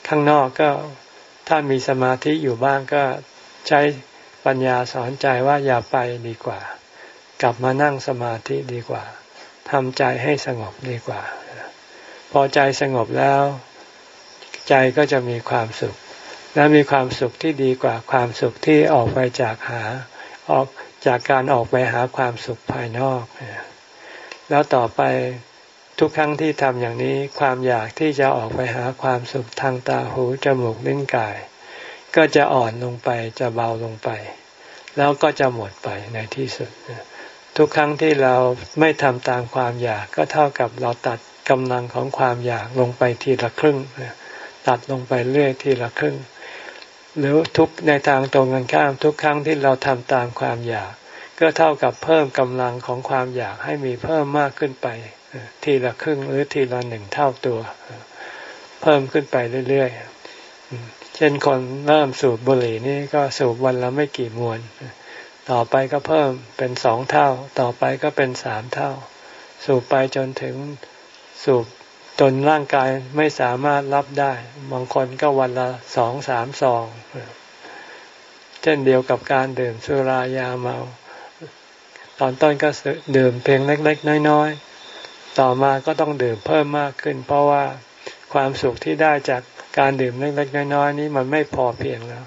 ข้างนอกก็ถ้ามีสมาธิอยู่บ้างก็ใช้ปัญญาสอนใจว่าอย่าไปดีกว่า กลับมานั่งสมาธิดีกว่าทำใจให้สงบดีกว่า พอใจสงบแล้ว ใจก็จะมีความสุข และมีความสุขที่ดีกว่าความสุขที่ออกไปจากหาออกจากการออกไปหาความสุขภายนอก แล้วต่อไปทุกครั้งที่ทำอย่างนี้ความอยากที่จะออกไปหาความสุขทางตาหูจมูกลิ้นกาย ก็จะอ่อนลงไปจะเบาลงไป แล้วก็จะหมดไปในที่สุด ทุกครั้งที่เราไม่ทำตามความอยากก็เท่ากับเราตัด กำลังของความอยากลงไปทีละครึ่ง ตัดลงไปเรื่อยทีละครึ่ง หรือทุกในทางตรงกันข้ามทุกครั้งที่เราทำตามความอยาก ก็เท่ากับเพิ่มกำลังของความอยากให้มีเพิ่มมากขึ้นไป ทีละครึ่งหรือทีละหนึ่งเท่าตัว เพิ่มขึ้นไปเรื่อยๆ เช่นคนเริ่มสูบบุหรี่นี่ก็สูบวันละไม่กี่มวนต่อไปก็เพิ่มเป็นสองเท่า ต่อไปก็เป็นสามเท่า สูบไปจนถึง สูบจนร่างกายไม่สามารถรับได้ บางคนก็วันละสองสามซองเช่นเดียวกับการดื่มสุรายาเมา ตอนต้นก็ดื่มเพียงเล็ก ๆ น้อยๆ ต่อมาก็ต้องดื่มเพิ่มมากขึ้น เพราะว่าความสุขที่ได้จากการดื่มเล็กๆ น้อยๆนี้มันไม่พอเพียงแล้ว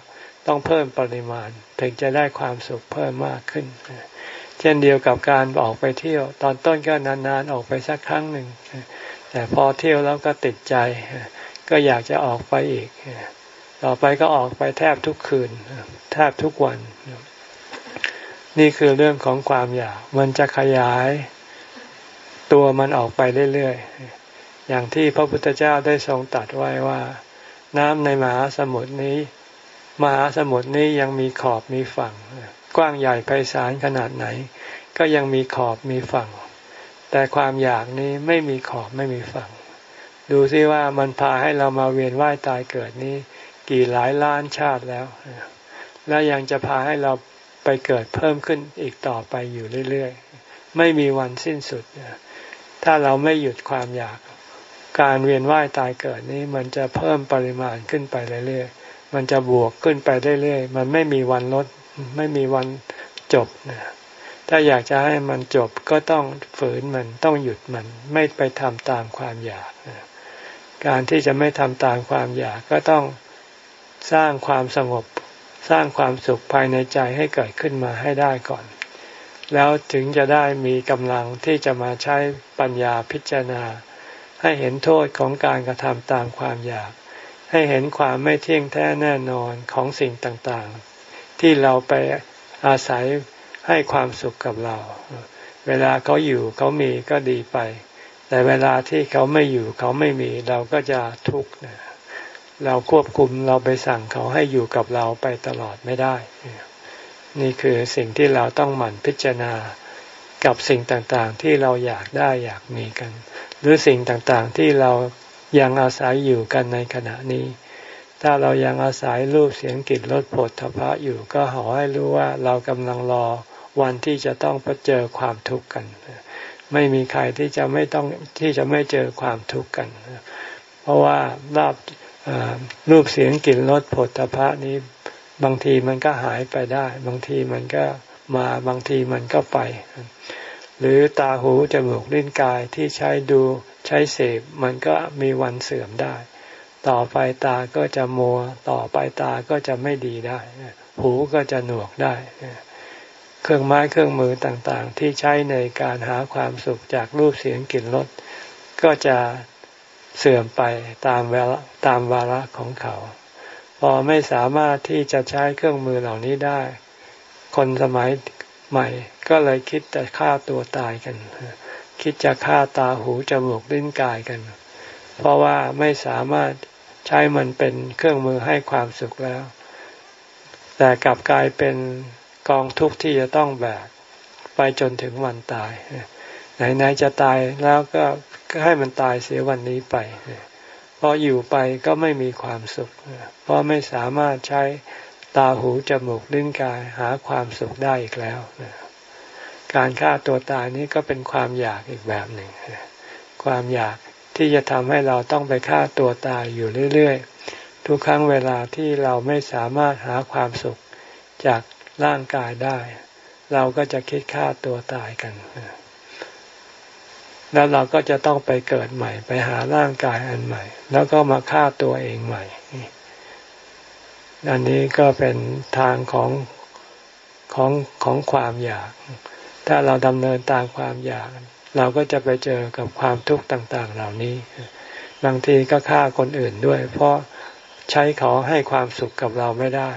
ต้องเพิ่มปริมาณถึงจะได้ความสุขเพิ่มมากขึ้น เช่นเดียวกับการออกไปเที่ยว ตอนต้นก็นานๆออกไปสักครั้งหนึ่ง แต่พอเที่ยวแล้วก็ติดใจ ก็อยากจะออกไปอีก ต่อไปก็ออกไปแทบทุกคืน แทบทุกวัน นี่คือเรื่องของความอยาก มันจะขยายตัวมันออกไปเรื่อยๆ อย่างที่พระพุทธเจ้าได้ทรงตัดไว้ว่า น้ำในมหาสมุทรนี้ มหาสมุทรนี้ยังมีขอบมีฝั่ง กว้างใหญ่ไพศาลขนาดไหน ก็ยังมีขอบมีฝั่ง แต่ความอยากนี้ไม่มีขอบไม่มีฝั่ง ดูซิว่ามันพาให้เรามาเวียนว่ายตายเกิดนี้ กี่หลายล้านชาติแล้ว แล้วยังจะพาให้เราไปเกิดเพิ่มขึ้นอีกต่อไปอยู่เรื่อยๆ ไม่มีวันสิ้นสุด ถ้าเราไม่หยุดความอยาก การเวียนว่ายตายเกิดนี้ มันจะเพิ่มปริมาณขึ้นไปเรื่อยๆ มันจะบวกขึ้นไปเรื่อยๆ มันไม่มีวันลด ไม่มีวันจบนะ ถ้าอยากจะให้มันจบก็ต้องฝืนมันต้องหยุดมันไม่ไปทำตามความอยาก การที่จะไม่ทำตามความอยากก็ต้องสร้างความสงบสร้างความสุขภายในใจให้เกิดขึ้นมาให้ได้ก่อน แล้วถึงจะได้มีกำลังที่จะมาใช้ปัญญาพิจารณา ให้เห็นโทษของการกระทำตามความอยาก ให้เห็นความไม่เที่ยงแท้แน่นอนของสิ่งต่างๆ ที่เราไปอาศัย ให้ความสุขกับเรา เวลาเขาอยู่เขามีก็ดีไป แต่เวลาที่เขาไม่อยู่เขาไม่มีเราก็จะทุกข์เราควบคุมเราไปสั่งเขาให้อยู่กับเราไปตลอดไม่ได้ นี่คือสิ่งที่เราต้องหมั่นพิจารณากับสิ่งต่างๆ ที่เราอยากได้อยากมีกัน หรือสิ่งต่างๆที่เรายังอาศัยอยู่กันในขณะนี้ ถ้าเรายังอาศัยรูปเสียงกลิ่นรสผลทพะอยู่ก็ขอให้รู้ว่าเรากำลังรอ วันที่จะต้องพบเจอความทุกข์กัน ไม่มีใครที่จะไม่ต้องที่จะไม่เจอความทุกข์กัน เพราะว่าราบรูปเสียงกลิ่นรสผลทพะนี้บางทีมันก็หายไปได้ บางทีมันก็มาบางทีมันก็ไป หรือตาหูจมูกลิ้นกายที่ใช้ดูใช้เสพมันก็มีวันเสื่อมได้ ต่อไปตาก็จะมัว ต่อไปตาก็จะไม่ดีได้ หูก็จะหนวกได้ เครื่องไม้เครื่องมือต่างๆ ที่ใช้ในการหาความสุขจากรูปเสียงกลิ่นรสก็จะเสื่อมไปตามเวลาตามวาระของเขา พอไม่สามารถที่จะใช้เครื่องมือเหล่านี้ได้ คนสมัยใหม่ก็เลยคิดจะฆ่าตัวตายกัน คิดจะฆ่าตาหูจมูกลิ้นกายกัน เพราะว่าไม่สามารถใช้มันเป็นเครื่องมือให้ความสุขแล้ว แต่กลับกลายเป็น กองทุกข์ที่จะต้องแบกไปจนถึงวันตายไหนๆจะตายแล้วก็ให้มันตายเสียวันนี้ไปพออยู่ไปก็ไม่มีความสุข เพราะไม่สามารถใช้ตาหูจมูกลิ้นกายหาความสุขได้อีกแล้วการฆ่าตัวตายนี้ก็เป็นความอยากอีกแบบหนึ่งความอยากที่จะทำให้เราต้องไปฆ่าตัวตายอยู่เรื่อย ๆ ทุกครั้งเวลาที่เราไม่สามารถหาความสุขจาก ร่างกายได้ เราก็จะคิดฆ่าตัวตายกัน แล้วเราก็จะต้องไปเกิดใหม่ ไปหาร่างกายอันใหม่ แล้วก็มาฆ่าตัวเองใหม่ อันนี้ก็เป็นทางของของของความอยาก ถ้าเราดำเนินตามความอยาก เราก็จะไปเจอกับความทุกข์ต่างๆ เหล่านี้ บางทีก็ฆ่าคนอื่นด้วย เพราะใช้เขาให้ความสุขกับเราไม่ได้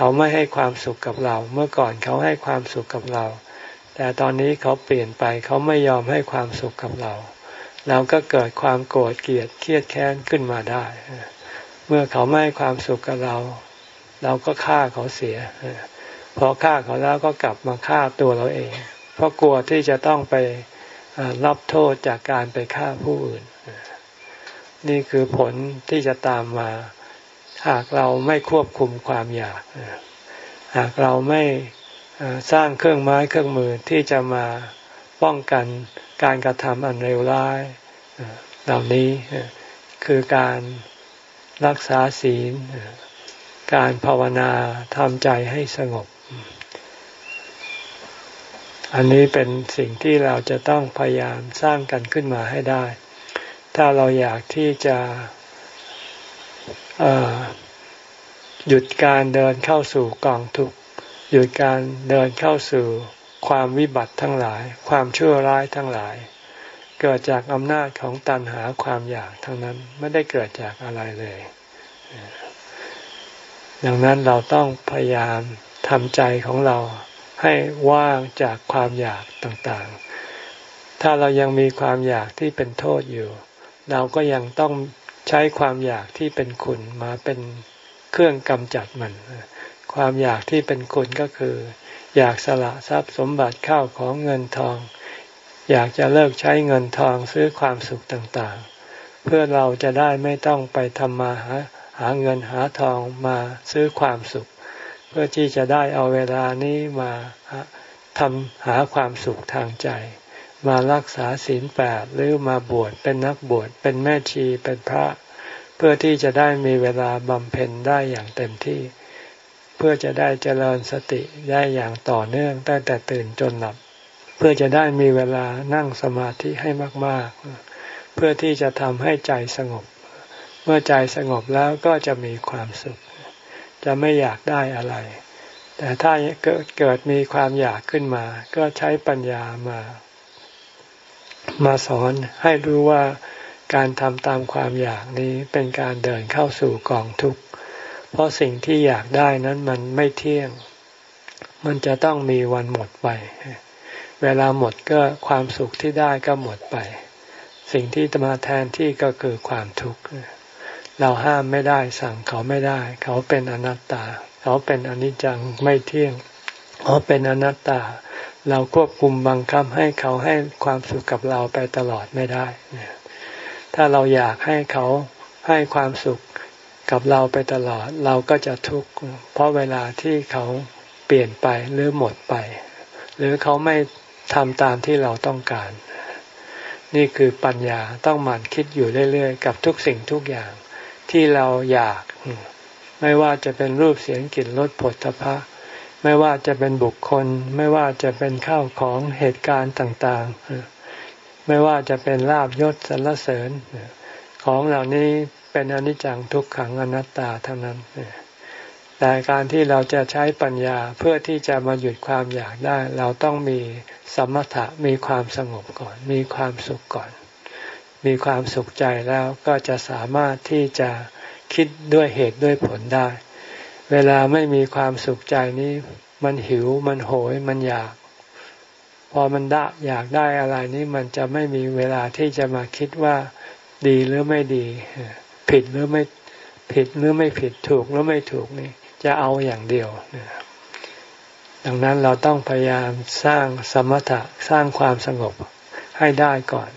เขาไม่ให้ความสุขกับเรา เมื่อก่อนเขาให้ความสุขกับเรา แต่ตอนนี้เขาเปลี่ยนไปเขาไม่ยอมให้ความสุขกับเรา เราก็เกิดความโกรธเกลียดเครียดแค้นขึ้นมาได้ เมื่อเขาไม่ให้ความสุขกับเรา เราก็ฆ่าเขาเสียพอฆ่าเขาแล้วก็กลับมาฆ่าตัวเราเอง เพราะกลัวที่จะต้องไปรับโทษจากการไปฆ่าผู้อื่น นี่คือผลที่จะตามมา หากเราไม่ควบคุมความอยาก หากเราไม่สร้างเครื่องไม้เครื่องมือที่จะมาป้องกันการกระทำอันเลวร้ายเหล่านี้คือการรักษาศีล การภาวนาทำใจให้สงบ อันนี้เป็นสิ่งที่เราจะต้องพยายามสร้างกันขึ้นมาให้ได้ ถ้าเราอยากที่จะ หยุดการเดินเข้าสู่กองทุกข์หยุดการเดินเข้าสู่ความวิบัติทั้งหลาย ความชั่วร้ายทั้งหลาย เกิดจากอำนาจของตัณหาความอยากทั้งนั้นไม่ได้เกิดจากอะไรเลย ดังนั้นเราต้องพยายามทำใจของเราให้ว่างจากความอยากต่างๆ ถ้าเรายังมีความอยากที่เป็นโทษอยู่ เราก็ยังต้อง ใช้ความอยากที่เป็นคุณมาเป็นเครื่องกำจัดมัน ความอยากที่เป็นคุณก็คือ อยากสละทรัพย์สมบัติเข้าของเงินทอง อยากจะเลิกใช้เงินทองซื้อความสุขต่างๆ เพื่อเราจะได้ไม่ต้องไปทำมาหาหาเงินหาทองมาซื้อความสุข เพื่อที่จะได้เอาเวลานี้มาทำหาความสุขทางใจ มารักษาศีลแปดหรือมาบวชเป็นนักบวชเป็นแม่ชีเป็นพระ เพื่อที่จะได้มีเวลาบำเพ็ญได้อย่างเต็มที่ เพื่อจะได้เจริญสติได้อย่างต่อเนื่องตั้งแต่ตื่นจนหลับ เพื่อจะได้มีเวลานั่งสมาธิให้มาก ๆ เพื่อที่จะทำให้ใจสงบ เมื่อใจสงบแล้วก็จะมีความสุข จะไม่อยากได้อะไรแต่ถ้าเกิดเกิดมีความอยากขึ้นมา ก็ใช้ปัญญามา มาสอนให้รู้ว่าการทำตามความอยากนี้เป็นการเดินเข้าสู่กองทุกข์ เพราะสิ่งที่อยากได้นั้นมันไม่เที่ยง มันจะต้องมีวันหมดไป เวลาหมดก็ความสุขที่ได้ก็หมดไป สิ่งที่จะมาแทนที่ก็คือความทุกข์ เราห้ามไม่ได้สั่งเขาไม่ได้ เขาเป็นอนัตตา เขาเป็นอนิจจังไม่เที่ยง เขาเป็นอนัตตา เราควบคุมบังคับให้เขาให้ความสุขกับเราไปตลอดไม่ได้ ถ้าเราอยากให้เขาให้ความสุขกับเราไปตลอด เราก็จะทุกข์เพราะเวลาที่เขาเปลี่ยนไปหรือหมดไป หรือเขาไม่ทำตามที่เราต้องการ นี่คือปัญญาต้องหมั่นคิดอยู่เรื่อยๆ กับทุกสิ่งทุกอย่างที่เราอยาก ไม่ว่าจะเป็นรูปเสียงกลิ่นรสผลทพะ ไม่ว่าจะเป็นบุคคล ไม่ว่าจะเป็นข้าวของเหตุการณ์ต่างๆ ไม่ว่าจะเป็นลาบยศสรรเสริญ ของเหล่านี้เป็นอนิจจังทุกขังอนัตตาเทั้งนั้นแต่การที่เราจะใช้ปัญญาเพื่อที่จะมาหยุดความอยากได้ เราต้องมีสมถะมีความสงบก่อน มีความสุขก่อน มีความสุขใจแล้วก็จะสามารถที่จะคิดด้วยเหตุด้วยผลได้ เวลาไม่มีความสุขใจนี้ มันหิวมันโหยมันอยาก พอมันได้อยากได้อะไรนี้มันจะไม่มีเวลาที่จะมาคิดว่าดีหรือไม่ดี ผิดหรือไม่ผิดหรือไม่ผิดถูกหรือไม่ถูกนี่จะเอาอย่างเดียวดังนั้นเราต้องพยายามสร้างสมถะสร้างความสงบให้ได้ก่อน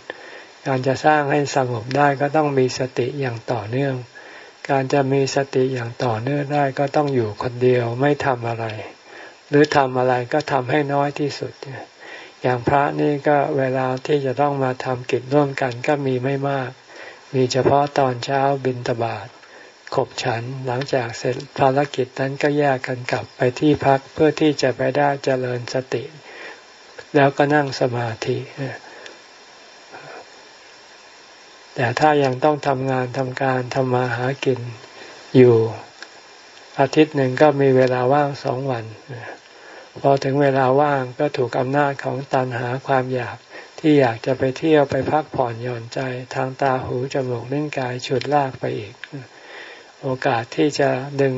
การจะสร้างให้สงบได้ก็ต้องมีสติอย่างต่อเนื่อง การจะมีสติอย่างต่อเนื่องได้ก็ต้องอยู่คนเดียวไม่ทำอะไร หรือทำอะไรก็ทำให้น้อยที่สุด อย่างพระนี่ก็เวลาที่จะต้องมาทำกิจร่วมกันก็มีไม่มาก มีเฉพาะตอนเช้าบินตบาทขบฉันหลังจากเสร็จภารกิจนั้นก็แยกกันกลับไปที่พักเพื่อที่จะไปได้เจริญสติ แล้วก็นั่งสมาธิ แต่ถ้ายังต้องทำงานทำการทำมาหากินอยู่ อาทิตย์หนึ่งก็มีเวลาว่างสองวัน พอถึงเวลาว่างก็ถูกอำนาจของตันหาความอยากที่อยากจะไปเที่ยวไปพักผ่อนหย่อนใจทางตาหูจมูกลิ้นกายฉุดลากไปอีก โอกาสที่จะดึง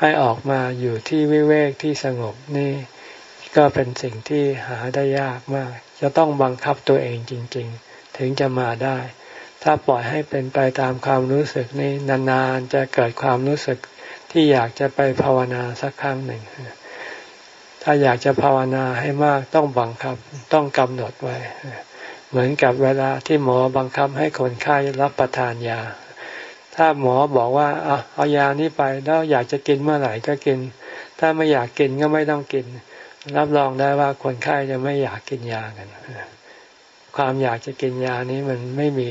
ให้ออกมาอยู่ที่วิเวกที่สงบนี่ก็เป็นสิ่งที่หาได้ยากมาก จะต้องบังคับตัวเองจริง ๆ ถึงจะมาได้ ถ้าปล่อยให้เป็นไปตามความรู้สึกนี่นานๆจะเกิดความรู้สึกที่อยากจะไปภาวนาสักครั้งหนึ่ง ถ้าอยากจะภาวนาให้มากต้องบังคับต้องกำหนดไว้ เหมือนกับเวลาที่หมอบังคับให้คนไข้รับประทานยา ถ้าหมอบอกว่าเอาเอายานี้ไปแล้วอยากจะกินเมื่อไหร่ก็กิน ถ้าไม่อยากกินก็ไม่ต้องกิน รับรองได้ว่าคนไข้จะไม่อยากกินยากัน ความอยากจะกินยานี้มันไม่มี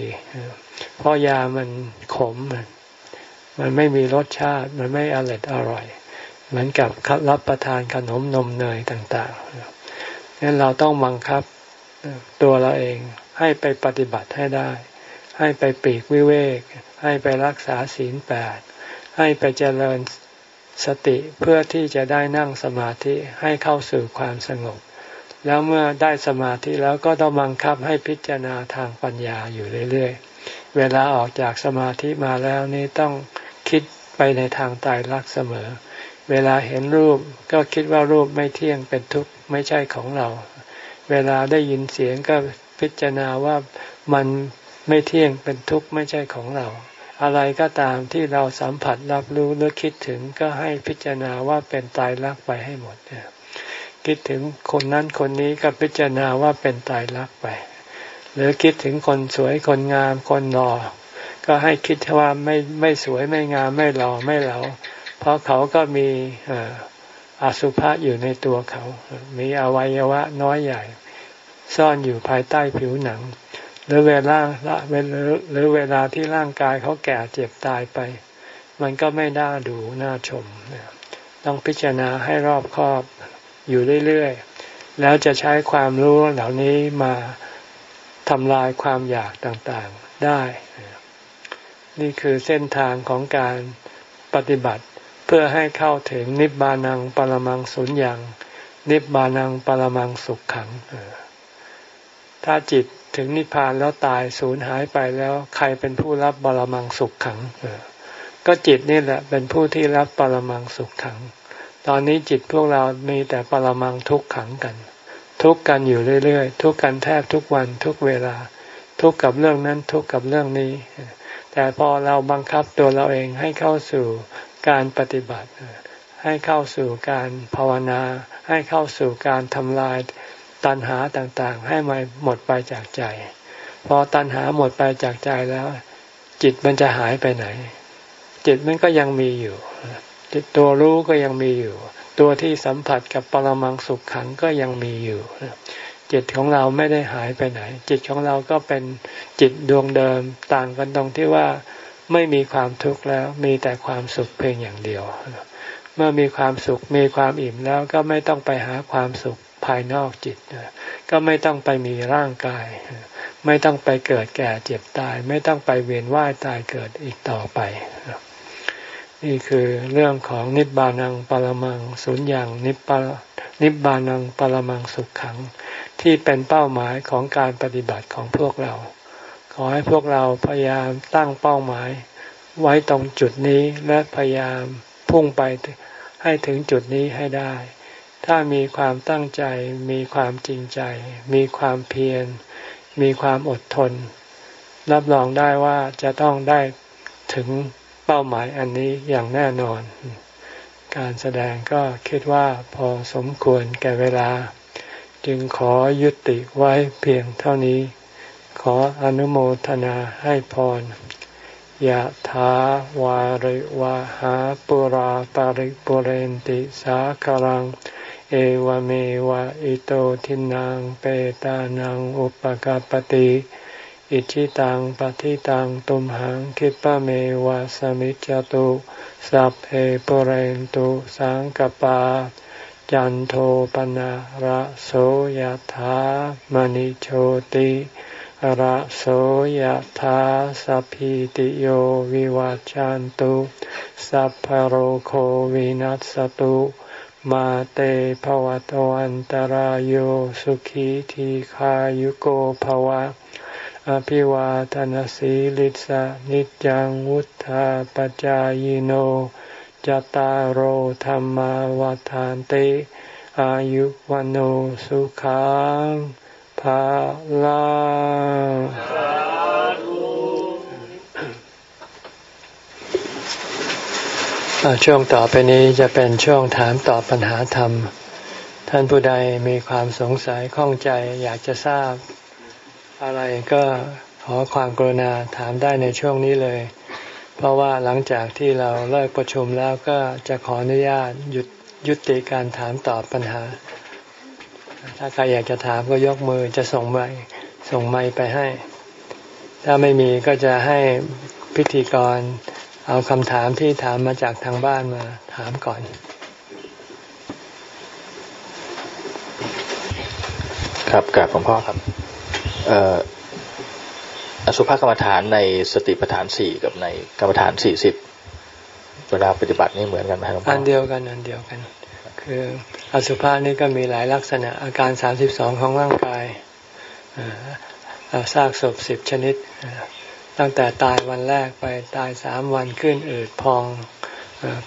เพราะยามันขม มันไม่มีรสชาติ มันไม่อร่อยอร่อย เหมือนกับรับประทานขนมนมเนยต่างๆงั้นเราต้องบังคับตัวเราเองให้ไปปฏิบัติให้ได้ ให้ไปปีกวิเวก ให้ไปรักษาศีลแปด ให้ไปเจริญสติเพื่อที่จะได้นั่งสมาธิให้เข้าสู่ความสงบ แล้วเมื่อได้สมาธิแล้วก็ต้องบังคับให้พิจารณาทางปัญญาอยู่เรื่อยๆ เวลาออกจากสมาธิมาแล้วนี่ต้องคิดไปในทางตายรักเสมอ เวลาเห็นรูปก็คิดว่ารูปไม่เที่ยงเป็นทุกข์ไม่ใช่ของเรา เวลาได้ยินเสียงก็พิจารณาว่ามันไม่เที่ยงเป็นทุกข์ไม่ใช่ของเรา อะไรก็ตามที่เราสัมผัสรับรู้หรือคิดถึงก็ให้พิจารณาว่าเป็นตายรักไปให้หมด คิดถึงคนนั้นคนนี้ก็พิจารณาว่าเป็นตายรักไป หรือคิดถึงคนสวยคนงามคนหล่อก็ให้คิดว่าไม่ไม่สวยไม่งามไม่หล่อไม่เหลาเพราะเขาก็มีอสุภะอยู่ในตัวเขา มีอวัยวะน้อยใหญ่ ซ่อนอยู่ภายใต้ผิวหนัง หรือเวลาหรือเวลาที่ร่างกายเขาแก่เจ็บตายไป มันก็ไม่น่าดูน่าชม ต้องพิจารณาให้รอบคอบ อยู่เรื่อยๆ แล้วจะใช้ความรู้เหล่านี้มาทำลายความอยากต่างๆได้ นี่คือเส้นทางของการปฏิบัติเพื่อให้เข้าถึงนิบานังปรมังสุญญ์นิบานังปรมังสุขขัง ถ้าจิตถึงนิพพานแล้วตายสูญหายไปแล้วใครเป็นผู้รับบรมังสุขขัง ก็จิตนี่แหละเป็นผู้ที่รับปรมังสุขขัง ตอนนี้จิตพวกเรามีแต่ปรมังทุกขังกัน ทุกกันอยู่เรื่อยๆ ทุกกันแทบทุกวันทุกเวลา ทุกกับเรื่องนั้นทุกกับเรื่องนี้ แต่พอเราบังคับตัวเราเองให้เข้าสู่การปฏิบัติ ให้เข้าสู่การภาวนา ให้เข้าสู่การทำลายตัณหาต่างๆ ให้มันหมดไปจากใจ พอตัณหาหมดไปจากใจแล้ว จิตมันจะหายไปไหน จิตมันก็ยังมีอยู่ ตตัวรู้ก็ยังมีอยู่ ตัวที่สัมผัสกับปรมังสุขขังก็ยังมีอยู่ จิตของเราไม่ได้หายไปไหน จิตของเราก็เป็นจิตดวงเดิมต่างกันตรงที่ว่าไม่มีความทุกข์แล้วมีแต่ความสุขเพียงอย่างเดียว เมื่อมีความสุขมีความอิ่มแล้วก็ไม่ต้องไปหาความสุขภายนอกจิต ก็ไม่ต้องไปมีร่างกาย ไม่ต้องไปเกิดแก่เจ็บตาย ไม่ต้องไปเวียนว่ายตายเกิดอีกต่อไป นี่คือเรื่องของนิบานังปรมังสุญญ์นิบานิบานังปรมังสุขขัง ที่เป็นเป้าหมายของการปฏิบัติของพวกเรา ขอให้พวกเราพยายามตั้งเป้าหมาย ไว้ตรงจุดนี้และพยายามพุ่งไปให้ถึงจุดนี้ให้ได้ ถ้ามีความตั้งใจ มีความจริงใจ มีความเพียร มีความอดทน รับรองได้ว่าจะต้องได้ถึง ป้าหมายอันนี้อย่างแน่นอน การแสดงก็คิดว่าพอสมควรแก่เวลา จึงขอยุติไว้เพียงเท่านี้ ขออนุโมทนาให้พรยะถาวาริวะหาปุราปาริปุเรนติสาคารัง เอวเมวะอิโตทินังเปตานังอุปกาปติ อิชิตังปฏิตังตุมหังคิปะเมวะสมิจจตุสัพเพปเรนตุสังกปา จันโทปนะระโสยธามณิโชติระโสยธาสัพพิติโยวิวัจจันตุสัพพโรโควินัสตุมาเตภวตวันตารโยสุขีทีขายุโกภวะ อภิวาทนสีลิสะนิจังวุธาปจายโนจตารโหธรรมวาทานเตอายุวันโอสุขังภาลังช่วงต่อไปนี้จะเป็นช่วงถามตอบปัญหาธรรม ท่านผู้ใดมีความสงสัยข้องใจอยากจะทราบ อะไรก็ขอความกรุณาถามได้ในช่วงนี้เลย เพราะว่าหลังจากที่เราเลิกประชุมแล้วก็จะขออนุญาตหยุดยุติการถามตอบปัญหา ถ้าใครอยากจะถามก็ยกมือจะส่งไมส่งไมไปให้ ถ้าไม่มีก็จะให้พิธีกรเอาคำถามที่ถามมาจากทางบ้านมาถามก่อนครับกราบหลวงพ่อครับ อสุภกรรมฐานในสติปัฏฐานสี่กับในกรรมฐานสี่สิบเวลาปฏิบัตินี่เหมือนกันไหมครับอันเดียวกันอันเดียวกัน คืออสุภะนี่ก็มีหลายลักษณะอาการสามสิบสองของร่างกายซากศพสิบชนิด ตั้งแต่ตายวันแรกไปตายสามวันขึ้นอืดพอง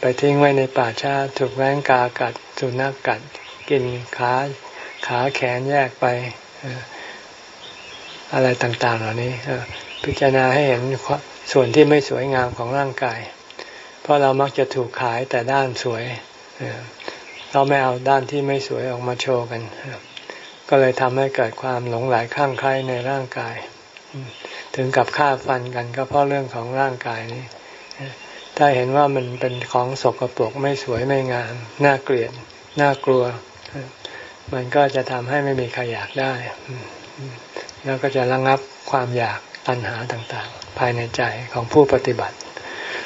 ไปทิ้งไว้ในป่าชาถูกแร้งกากัดสุนัขกกัด กินขาขาแขนแยกไป อะไรต่างๆ เหล่านี้พิจารณาให้เห็นส่วนที่ไม่สวยงามของร่างกาย เพราะเรามักจะถูกขายแต่ด้านสวยเราไม่เอาด้านที่ไม่สวยออกมาโชว์กัน ก็เลยทำให้เกิดความหลงไหลข้างใครในร่างกาย ถึงกับฆ่าฟันกันก็เพราะเรื่องของร่างกายนี้ ถ้าเห็นว่ามันเป็นของสกปรกไม่สวยไม่งาม น่าเกลียด น่ากลัว มันก็จะทำให้ไม่มีใครอยากได้ แล้วก็จะระงับความอยากตัณหาต่างๆ ภายในใจของผู้ปฏิบัติ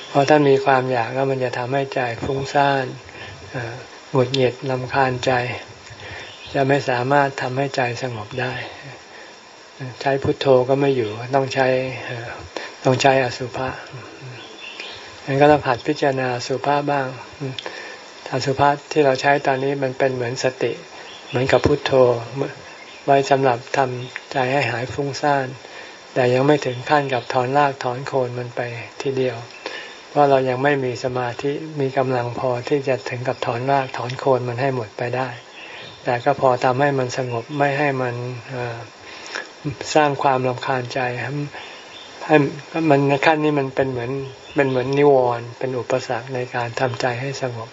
เพราะถ้ามีความอยากแล้วมันจะทำให้ใจฟุ้งซ่านหงุดหงิดลำคาญใจ จะไม่สามารถทำให้ใจสงบได้ ใช้พุทโธก็ไม่อยู่ต้องใช้ต้องใช้อสุภะงั้นก็ต้องผัดพิจารณาสุภาพบ้างอสุภะที่เราใช้ตอนนี้มันเป็นเหมือนสติ เหมือนกับพุทโธ ไว้สำหรับทำใจให้หายฟุ้งซ่าน แต่ยังไม่ถึงขั้นกับถอนรากถอนโคนมันไปทีเดียว เพราะเรายังไม่มีสมาธิมีกำลังพอที่จะถึงกับถอนรากถอนโคนมันให้หมดไปได้ แต่ก็พอทำให้มันสงบไม่ให้มันสร้างความรำคาญใจให้มันในขั้นนี้มันเป็นเหมือนเป็นเหมือนนิวรณ์เป็นอุปสรรคในการทำใจให้สงบ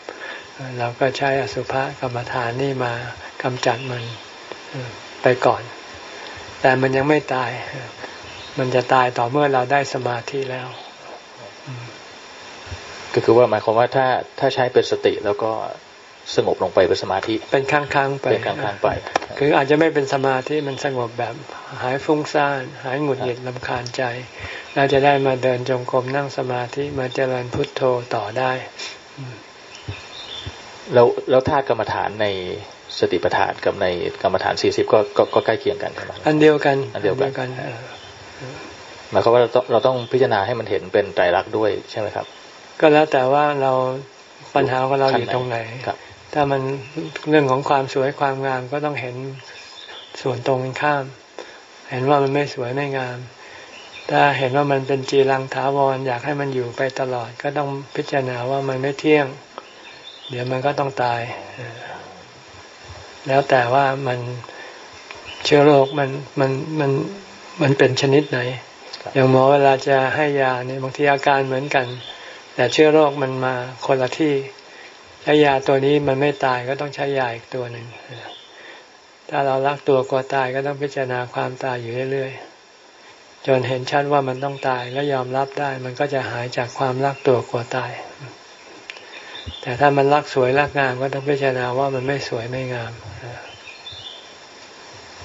เราก็ใช้อสุภะกรรมฐานนี่มากำจัดมัน ไปก่อน แต่มันยังไม่ตาย มันจะตายต่อเมื่อเราได้สมาธิแล้ว ก็คือว่าหมายความว่าถ้าถ้าใช้เป็นสติแล้วก็สงบลงไปเป็นสมาธิ เป็นครั้งครั้งไปเป็นครั้งครั้งไป คืออาจจะไม่เป็นสมาธิมันสงบแบบหายฟุ้งซ่าน หายหงุดหงิดลำคาญใจ เราจะได้มาเดินจงกรมนั่งสมาธิมาเจริญพุทโธต่อได้แล้วแล้วธาตุกรรมฐานใน สติปัฏฐานกับในกรรมฐานสี่สิบก็ก็ใกล้เคียงกันใช่ไหมอันเดียวกัน อันเดียวกันหมายความว่าเราต้องเราต้องพิจารณาให้มันเห็นเป็นไตรลักษณ์ด้วยใช่ไหมครับ ก็แล้วแต่ว่าเราปัญหาของเราอยู่ตรงไหนถ้ามันเรื่องของความสวยความงามก็ต้องเห็นส่วนตรงกันข้าม เห็นว่ามันไม่สวยไม่งาม ถ้าเห็นว่ามันเป็นจีรังถาวรอยากให้มันอยู่ไปตลอด ก็ต้องพิจารณาว่ามันไม่เที่ยง เดี๋ยวมันก็ต้องตาย แล้วแต่ว่ามันเชื้อโรคมันมันมันมันเป็นชนิดไหน อย่างหมอเวลาจะให้ยาเนี่ยบางทีอาการเหมือนกัน แต่เชื้อโรคมันมาคนละที่ใช้ยาตัวนี้มันไม่ตายก็ต้องใช้ยาอีกตัวหนึ่งถ้าเรารักตัวกลัวตายก็ต้องพิจารณาความตายอยู่เรื่อยๆจนเห็นชัดว่ามันต้องตายแล้วยอมรับได้ มันก็จะหายจากความรักตัวกลัวตาย แต่ถ้ามันรักสวยรักงามก็ต้องพิจารณาว่ามันไม่สวยไม่งาม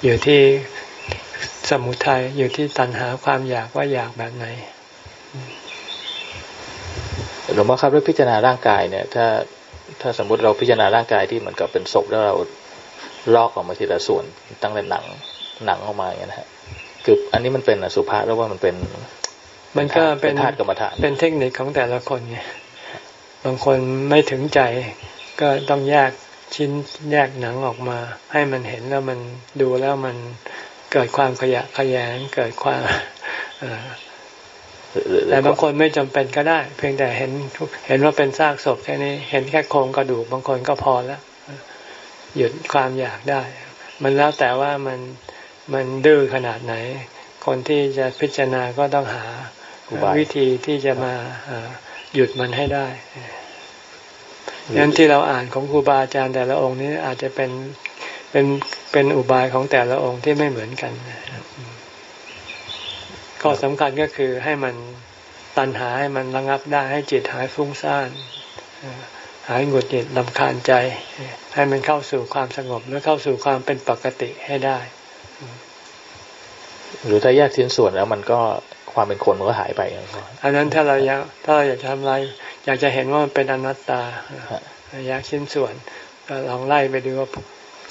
อยู่ที่สมุทัยอยู่ที่ตัณหาความอยากว่าอยากแบบไหนหลวงพ่อครับเรื่องพิจารณาร่างกายเนี่ย ถ้าถ้าสมมุติเราพิจารณาร่างกายที่เหมือนกับเป็นศพแล้วเราลอกออกมาทีละส่วนตั้งแต่หนังหนังออกมาอย่างนี้นะฮะคืออันนี้มันเป็นอสุภะหรือว่ามันเป็น มันก็เป็นธาตุกรรมฐานเป็นเทคนิคของแต่ละคนไง บางคนไม่ถึงใจ ก็ต้องแยกชิ้นแยกหนังออกมา ให้มันเห็นแล้วมันดูแล้วมันเกิดความขยะขยงเกิดความแต่บางคนไม่จำเป็นก็ได้ เพียงแต่เห็นเห็นว่าเป็นซากศพแค่นี้ เห็นแค่โครงกระดูกบางคนก็พอแล้วหยุดความอยากได้ มันแล้วแต่ว่ามันมันดื้อขนาดไหน คนที่จะพิจารณาก็ต้องหาวิธีที่จะมา หยุดมันให้ได้ยันที่เราอ่านของครูบาอาจารย์แต่ละองค์นี้อาจจะเป็นเป็นเป็นอุบายของแต่ละองค์ที่ไม่เหมือนกันข้อสำคัญก็คือให้มันตันหาให้มันระงับได้ให้จิตหายฟุ้งซ่านหายหงุดหงิดลำคาญใจ ให้มันเข้าสู่ความสงบและเข้าสู่ความเป็นปกติให้ได้ หรือถ้าแยกชิ้นส่วนแล้วมันก็ ความเป็นคนมันก็หายไปอันนั้นถ้าเราอยากถ้าเราอยากจะทำอะไร อยากจะเห็นว่ามันเป็นอนัตตาแยกชิ้นส่วนก็ลองไล่ไปดูว่า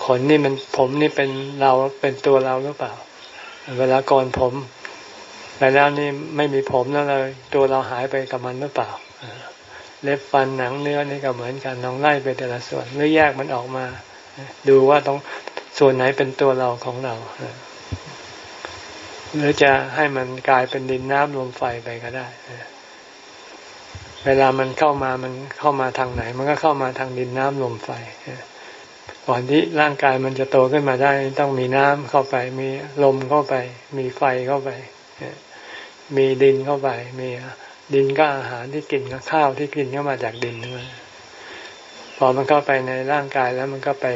ขนนี่มันผมนี่เป็นเราเป็นตัวเราหรือเปล่า เวลาก่อนผมไปแล้วนี่ไม่มีผมแล้วเลย ตัวเราหายไปกับมันหรือเปล่าเล็บฟันหนังเนื้อนี่ก็เหมือนกันลองไล่ไปแต่ละส่วนหรือแยกมันออกมา ดูว่าต้องส่วนไหนเป็นตัวเราของเรา หรือจะให้มันกลายเป็นดินน้ำลมไฟไปก็ได้ เวลามันเข้ามามันเข้ามาทางไหน มันก็เข้ามาทางดินน้ำลมไฟก่อนที่ร่างกายมันจะโตขึ้นมาได้ต้องมีน้ำเข้าไป มีลมเข้าไป มีไฟเข้าไป มีดินเข้าไป มีดินก็อาหารที่กินก็ข้าวที่กินก็มาจากดินนั่นพอมันเข้าไปในร่างกายแล้วมันก็ไป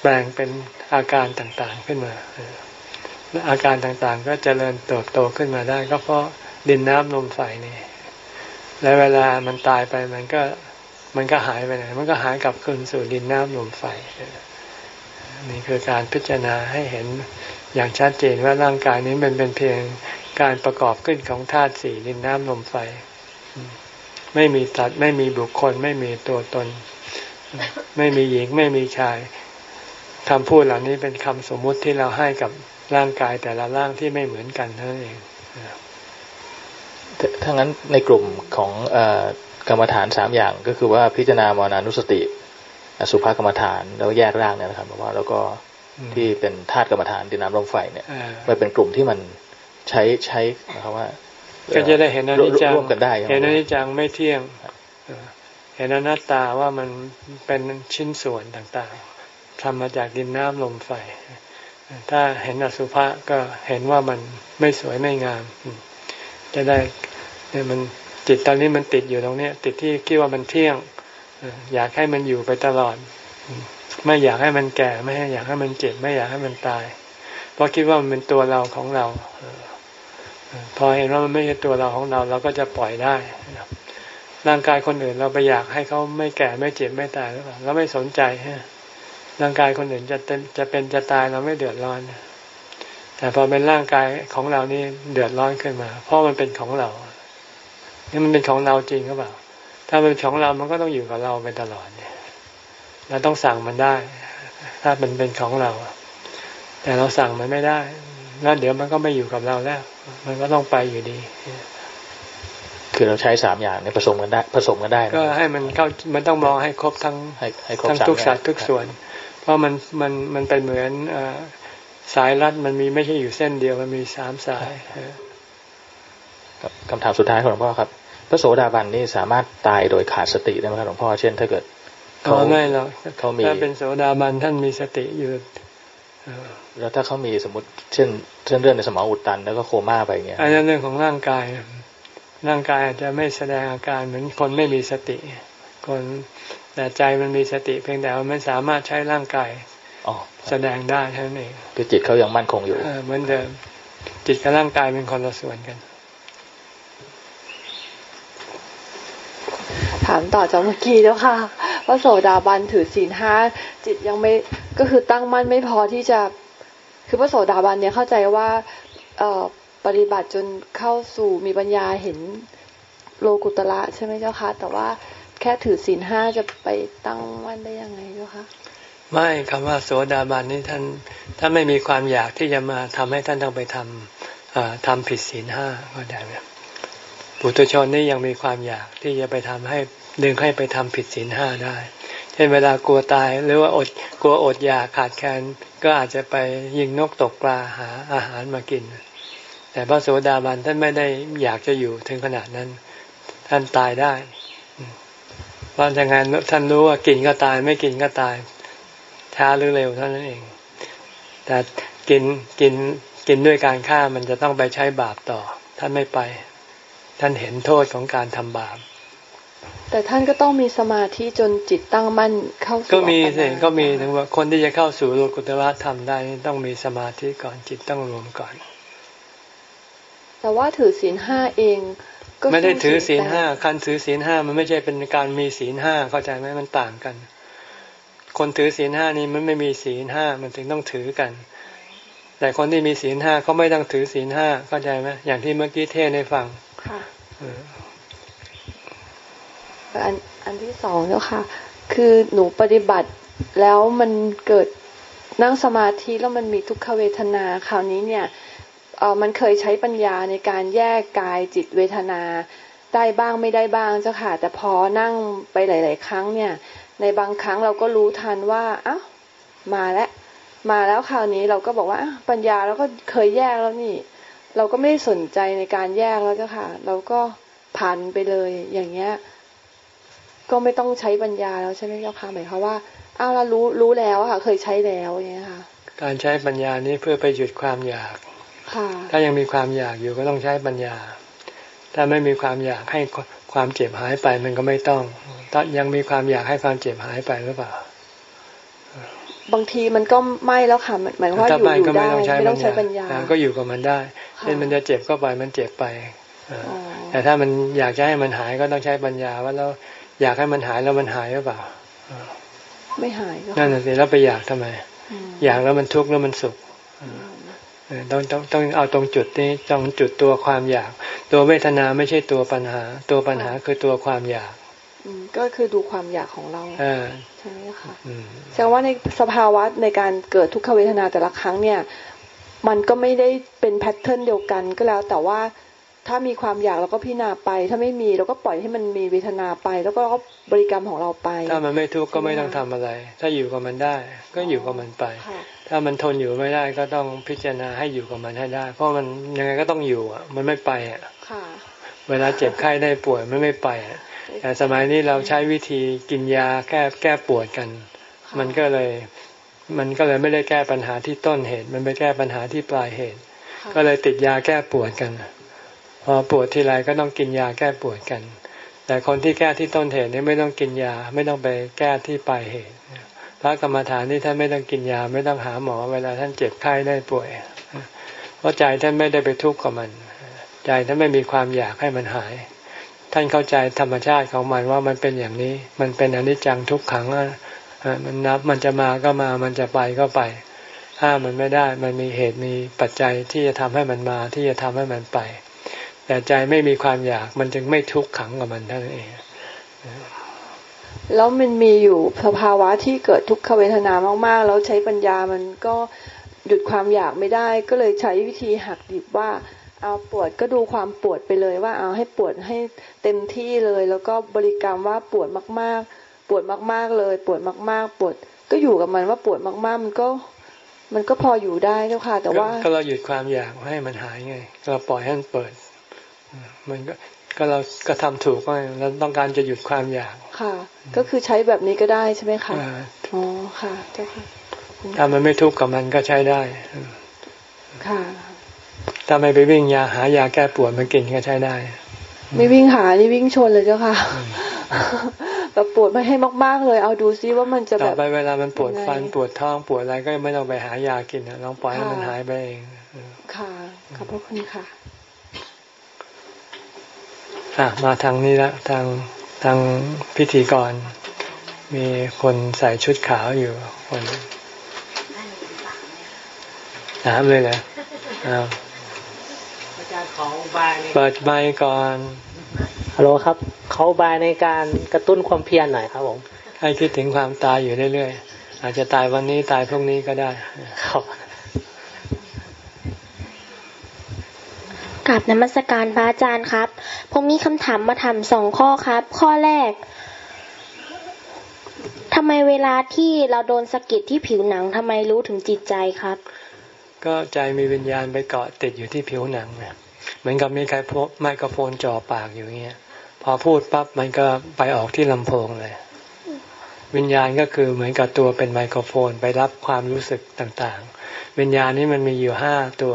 แปลงเป็นอาการต่างๆขึ้นมา อาการต่างๆ ก็เจริญเติบโตขึ้นมาได้ ก็เพราะดินน้ำลมไฟนี่และเวลามันตายไปมันก็มันก็หายไปไหนมันก็หายกลับคืนสู่ดินน้ำลมไฟนี่คือการพิจารณาให้เห็นอย่างชัดเจนว่าร่างกายนี้มันเป็นเพียงการประกอบขึ้นของธาตุสี่ดินน้ำลมไฟ ไม่มีตัดไม่มีบุคคล ไม่มีตัวตน ไม่มีหญิงไม่มีชายคำพูดเหล่านี้เป็นคำสมมุติที่เราให้กับ ร่างกายแต่ละร่างที่ไม่เหมือนกันเท่านั้นเองถ้างั้นในกลุ่มของกรรมฐานสามอย่างก็คือว่าพิจารณามรณานุสติสุภากรรมฐานแล้วแยกร่างเนี่ยนะครับว่าแล้วก็ที่เป็นธาตุกรรมฐานดินน้ำลมไฟเนี่ยมันเป็นกลุ่มที่มันใช้ใช้นะครับว่า ก็จะได้เห็นอนิจจังร่วมกันได้เห็นอนิจจังไม่เที่ยงเห็นอนัตตาว่ามันเป็นชิ้นส่วนต่างๆทำมาจากดินน้ำลมไฟ ถ้าเห็นอสุภะก็เห็นว่ามันไม่สวยไม่งาม จะได้เนี่ยมันจิตตอนนี้มันติดอยู่ตรงเนี้ยติดที่คิดว่ามันเที่ยง อยากให้มันอยู่ไปตลอด ไม่อยากให้มันแก่ ไม่อยากให้มันเจ็บ ไม่อยากให้มันตาย เพราะคิดว่ามันเป็นตัวเราของเรา พอเห็นว่ามันไม่ใช่ตัวเราของเรา เราก็จะปล่อยได้ร่างกายคนอื่นเราไปอยากให้เขาไม่แก่ไม่เจ็บไม่ตายหรือเปล่าเราไม่สนใจฮะ ร่างกายคนอื่นจะจะเป็นจะตายเราไม่เดือดร้อน แต่พอเป็นร่างกายของเรานี่เดือดร้อนขึ้นมา เพราะมันเป็นของเรา นี่มันเป็นของเราจริงหรือเปล่า ถ้าเป็นของเรา มันก็ต้องอยู่กับเราไปตลอดเนี่ยเราต้องสั่งมันได้ ถ้ามันเป็นของเรา แต่เราสั่งมันไม่ได้ แล้วเดี๋ยวมันก็ไม่อยู่กับเราแล้ว มันก็ต้องไปอยู่ดีคือเราใช้สามอย่างเนี่ยผสมกันได้ผสมกันได้ ก็ให้มันเข้ามันต้องมองให้ครบทั้งทั้งทุกสัตว์ทุกส่วนเพ ราะมันมันมันเป็นเหมือนอสายรัดมันมีไม่ใช่อยู่เส้นเดียวมันมีสามสายคำถามสุดท้ายของหลวงพ่อครับ พระโสดาบันนี่สามารถตายโดยขาดสติได้ไหมครับหลวงพ่อเช่น ถ้าเกิดเขาไม่หรอกเขามีถ้าเป็นโสดาบันท่านมีสติอยู่แล้วถ้าเขามีสมมติเช่นเช่นเรื่องในสมองอุดตันแล้วก็โคม่าไปเงี้ยอันนั้นเรื่องของร่างกายร่างกายอาจจะไม่แสดงอาการเหมือนคนไม่มีสติ คน แต่ใจมันมีสติเพียงแต่ว่ามันสามารถใช้ร่างกายแสดงได้เท่านั้นเองคือจิตเขายังมั่นคงอยู่เหมือนเดิม จิตกับร่างกายเป็นคนละส่วนกัน ถามต่อจากเมื่อกี้แล้วค่ะว่าโสดาบันถือศีลห้าจิตยังไม่ก็คือตั้งมั่นไม่พอที่จะ คือพระโสดาบันเนี่ยเข้าใจว่าเอ่อปฏิบัติจนเข้าสู่มีปัญญาเห็นโลกุตละใช่ไหมเจ้าคะแต่ว่า แค่ถือศีลห้าจะไปตั้งมั่นได้ยังไงเจ้าคะไม่คำว่าโสดาบันนี่ท่านถ้าไม่มีความอยากที่จะมาทำให้ท่านต้องไปทำทำผิดศีลห้าก็ได้ไหมปุถุชนนี่ยังมีความอยากที่จะไปทำให้ดึงให้ไปทำผิดศีลห้าได้ เช่นเวลากลัวตายหรือว่าอดกลัวอดอยากขาดแคลนก็อาจจะไปยิงนกตกปลาหาอาหารมากิน แต่พระโสดาบันท่านไม่ได้อยากจะอยู่ถึงขนาดนั้น ท่านตายได้ เพราะฉะนั้นท่านรู้ว่ากินก็ตายไม่กินก็ตาย ช้าหรือเร็วเท่านั้นเอง แต่กินกินกินด้วยการฆ่ามันจะต้องไปใช้บาปต่อ ท่านไม่ไป ท่านเห็นโทษของการทำบาป แต่ท่านก็ต้องมีสมาธิจนจิตตั้งมั่นเข้าสู่ก็มีสิก็มีถึงว่าคนที่จะเข้าสู่โลกุตระธรรมได้ต้องมีสมาธิก่อนจิตต้องรวมก่อน แต่ว่าถือศีลห้าเองก็ ไม่ได้ถือศีลห้าการถือศีลห้ามันไม่ใช่เป็นการมีศีลห้าเข้าใจไหมมันต่างกัน คนถือศีลห้านี่มันไม่มีศีลห้ามันถึงต้องถือกัน แต่คนที่มีศีลห้าเขาไม่ต้องถือศีลห้าเข้าใจไหมอย่างที่เมื่อกี้เทศในฟังค่ะอันอันที่สองเนาะค่ะ คือหนูปฏิบัติแล้วมันเกิดนั่งสมาธิแล้วมันมีทุกขเวทนาคราวนี้เนี่ยเออ มันเคยใช้ปัญญาในการแยกกายจิตเวทนาได้บ้างไม่ได้บ้างเจ้าค่ะ แต่พอนั่งไปหลาย ๆ ครั้งเนี่ย ในบางครั้งเราก็รู้ทันว่าอ้าวมาแล้วมาแล้วคราวนี้เราก็บอกว่าปัญญาเราก็เคยแยกแล้วนี่ เราก็ไม่สนใจในการแยกแล้วเจ้าค่ะ เราก็ผ่านไปเลยอย่างเงี้ย ก็ไม่ต้องใช้ปัญญาแล้วใช่ไหมเจ้าค่ะหมายความว่าอ้าวเรารู้รู้แล้วค่ะ เคยใช้แล้วอย่างเงี้ยค่ะ การใช้ปัญญานี้เพื่อไปหยุดความอยาก ถ้ายังมีความอยากอยู่ก็ต้องใช้ปัญญา ถ้าไม่มีความอยากให้ความเจ็บหายไปมันก็ไม่ต้องถ้ายังมีความอยากให้ความเจ็บหายไปหรือเปล่า บางทีมันก็ไม่แล้วค่ะหมายว่าอยู่อยู่ได้ไม่ต้องใช้ปัญญาก็อยู่กับมันได้เช่นมันจะเจ็บก็ไปมันเจ็บไปแต่ถ้ามันอยากจะให้มันหายก็ต้องใช้ปัญญาว่าเราอยากให้มันหายแล้วมันหายหรือเปล่า ไม่หายนั่นสิแล้วไปอยากทำไม อยากแล้วมันทุกข์แล้วมันสุข ต้องต้องต้องเอาตรงจุดนี้ตรงจุดตัวความอยาก ตัวเวทนาไม่ใช่ตัวปัญหา ตัวปัญหาคือตัวความอยากก็คือดูความอยากของเราใช่ไหมคะแสดงว่าในสภาวะในการเกิดทุกขเวทนาแต่ละครั้งเนี่ย มันก็ไม่ได้เป็นแพทเทิร์นเดียวกันก็แล้ว แต่ว่าถ้ามีความอยากเราก็พิจารณาไป ถ้าไม่มีเราก็ปล่อยให้มันมีเวทนาไป แล้วก็บริกรรมของเราไป ถ้ามันไม่ทุกข์ก็ไม่ต้องทำอะไร ถ้าอยู่กับมันได้ ก็อยู่กับมันไป ถ้ามันทนอยู่ไม่ได้ก็ต้องพิจารณาให้อยู่กับมันให้ได้ เพราะมันยังไงก็ต้องอยู่อะ มันไม่ไปอะเวลาเจ็บไข้ได้ป่วยไม่ไม่ไปอะแต่สมัยนี้เราใช้วิธีกินยาแก้แก้ปวดกัน มันก็เลย มันก็เลยไม่ได้แก้ปัญหาที่ต้นเหตุ มันไปแก้ปัญหาที่ปลายเหตุ ก็เลยติดยาแก้ปวดกันพอปวดทีไรก็ต้องกินยาแก้ปวดกัน แต่คนที่แก้ที่ต้นเหตุนี่ไม่ต้องกินยา ไม่ต้องไปแก้ที่ปลายเหตุ พระกรรมฐานนี่ท่านไม่ต้องกินยาไม่ต้องหาหมอ เวลาท่านเจ็บไข้ได้ป่วย เพราะใจท่านไม่ได้ไปทุกข์กับมัน ใจท่านไม่มีความอยากให้มันหาย ท่านเข้าใจธรรมชาติของมันว่ามันเป็นอย่างนี้ มันเป็นอนิจจังทุกขังมันนับมันจะมาก็มามันจะไปก็ไปถ้ามันไม่ได้ มันมีเหตุมีปัจจัยที่จะทำให้มันมาที่จะทำให้มันไป แต่ใจไม่มีความอยากมันจึงไม่ทุกขังกับมันท่านเอง แล้วมันมีอยู่สภาวะที่เกิดทุกขเวทนามากๆ แล้วใช้ปัญญามันก็หยุดความอยากไม่ได้ ก็เลยใช้วิธีหักดิบว่าเอาปวดก็ดูความปวดไปเลยว่าเอาให้ปวดให้เต็มที่เลย แล้วก็บริกรรมว่าปวดมากๆ ปวดมากๆเลย ปวดมาก ๆ ปวดก็อยู่กับมันว่าปวดมากๆ มันก็ มันก็พออยู่ได้เจ้าค่ะ แต่ว่า ก็เราหยุดความอยากให้มันหายไง เราปล่อยให้มันเปิด มันก็ ก็เราก็ทำถูกก็เราต้องการจะหยุดความอยาก ค่ะ ก็คือใช้แบบนี้ก็ได้ใช่ไหมคะอ๋อค่ะเจ้าค่ะถ้ามันไม่ทุกข์กับมันก็ใช้ได้ ค่ะ ถ้าไม่ไปวิ่งยาหายาแก้ปวดมากินก็ใช้ได้ ไม่วิ่งหานี่วิ่งชนเลยเจ้าค่ะแบบปวดไม่ให้มากๆเลย เอาดูซิว่ามันจะแบบไปเวลามันปวดฟันปวดท้องปวดอะไรก็ไม่ต้องไปหายากินนะลองปล่อยให้มันหายไปเอง ค่ะ ขอบพระคุณค่ะ อะมาทางนี้ละทางทางพิธีกร มีคนใส่ชุดขาวอยู่คนถามเลยเหรออ้าวเปิดไมค์ก่อนฮัลโหลครับ เขาบายในการกระตุ้นความเพียรหน่อยครับผมให้คิดถึงความตายอยู่เรื่อยๆอาจจะตายวันนี้ตายพรุ่งนี้ก็ได้ครับ กับนมัสการพระอาจารย์ครับ ผมมีคำถามมาถามสองข้อครับ ข้อแรกทำไมเวลาที่เราโดนสะกิดที่ผิวหนังทำไมรู้ถึงจิตใจครับ ก็ใจมีวิญญาณไปเกาะติดอยู่ที่ผิวหนังเนี่ยเหมือนกับมีใครพกไมโครโฟนจ่อปากอยู่เงี้ย พอพูดปั๊บมันก็ไปออกที่ลำโพงเลย วิญญาณก็คือเหมือนกับตัวเป็นไมโครโฟนไปรับความรู้สึกต่างๆ วิญญาณนี้มันมีอยู่ห้าตัว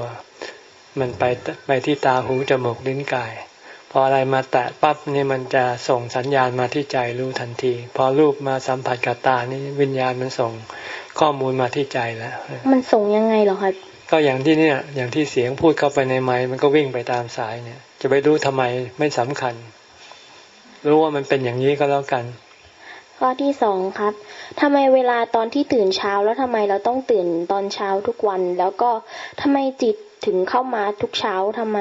มันไปไปที่ตาหูจมูกลิ้นกาย พออะไรมาแตะปั๊บนี่มันจะส่งสัญญาณมาที่ใจรู้ทันที พอรูปมาสัมผัสกับตานี่วิญญาณมันส่งข้อมูลมาที่ใจแล้ว มันส่งยังไงเหรอครับก็อย่างที่เนี่ย อย่างที่เสียงพูดเข้าไปในไม้มันก็วิ่งไปตามสายเนี่ย จะไปรู้ทำไมไม่สำคัญ รู้ว่ามันเป็นอย่างนี้ก็แล้วกันข้อที่สองครับทำไมเวลาตอนที่ตื่นเช้าแล้วทำไมเราต้องตื่นตอนเช้าทุกวัน แล้วก็ทำไมจิต ถึงเข้ามาทุกเช้าทำไม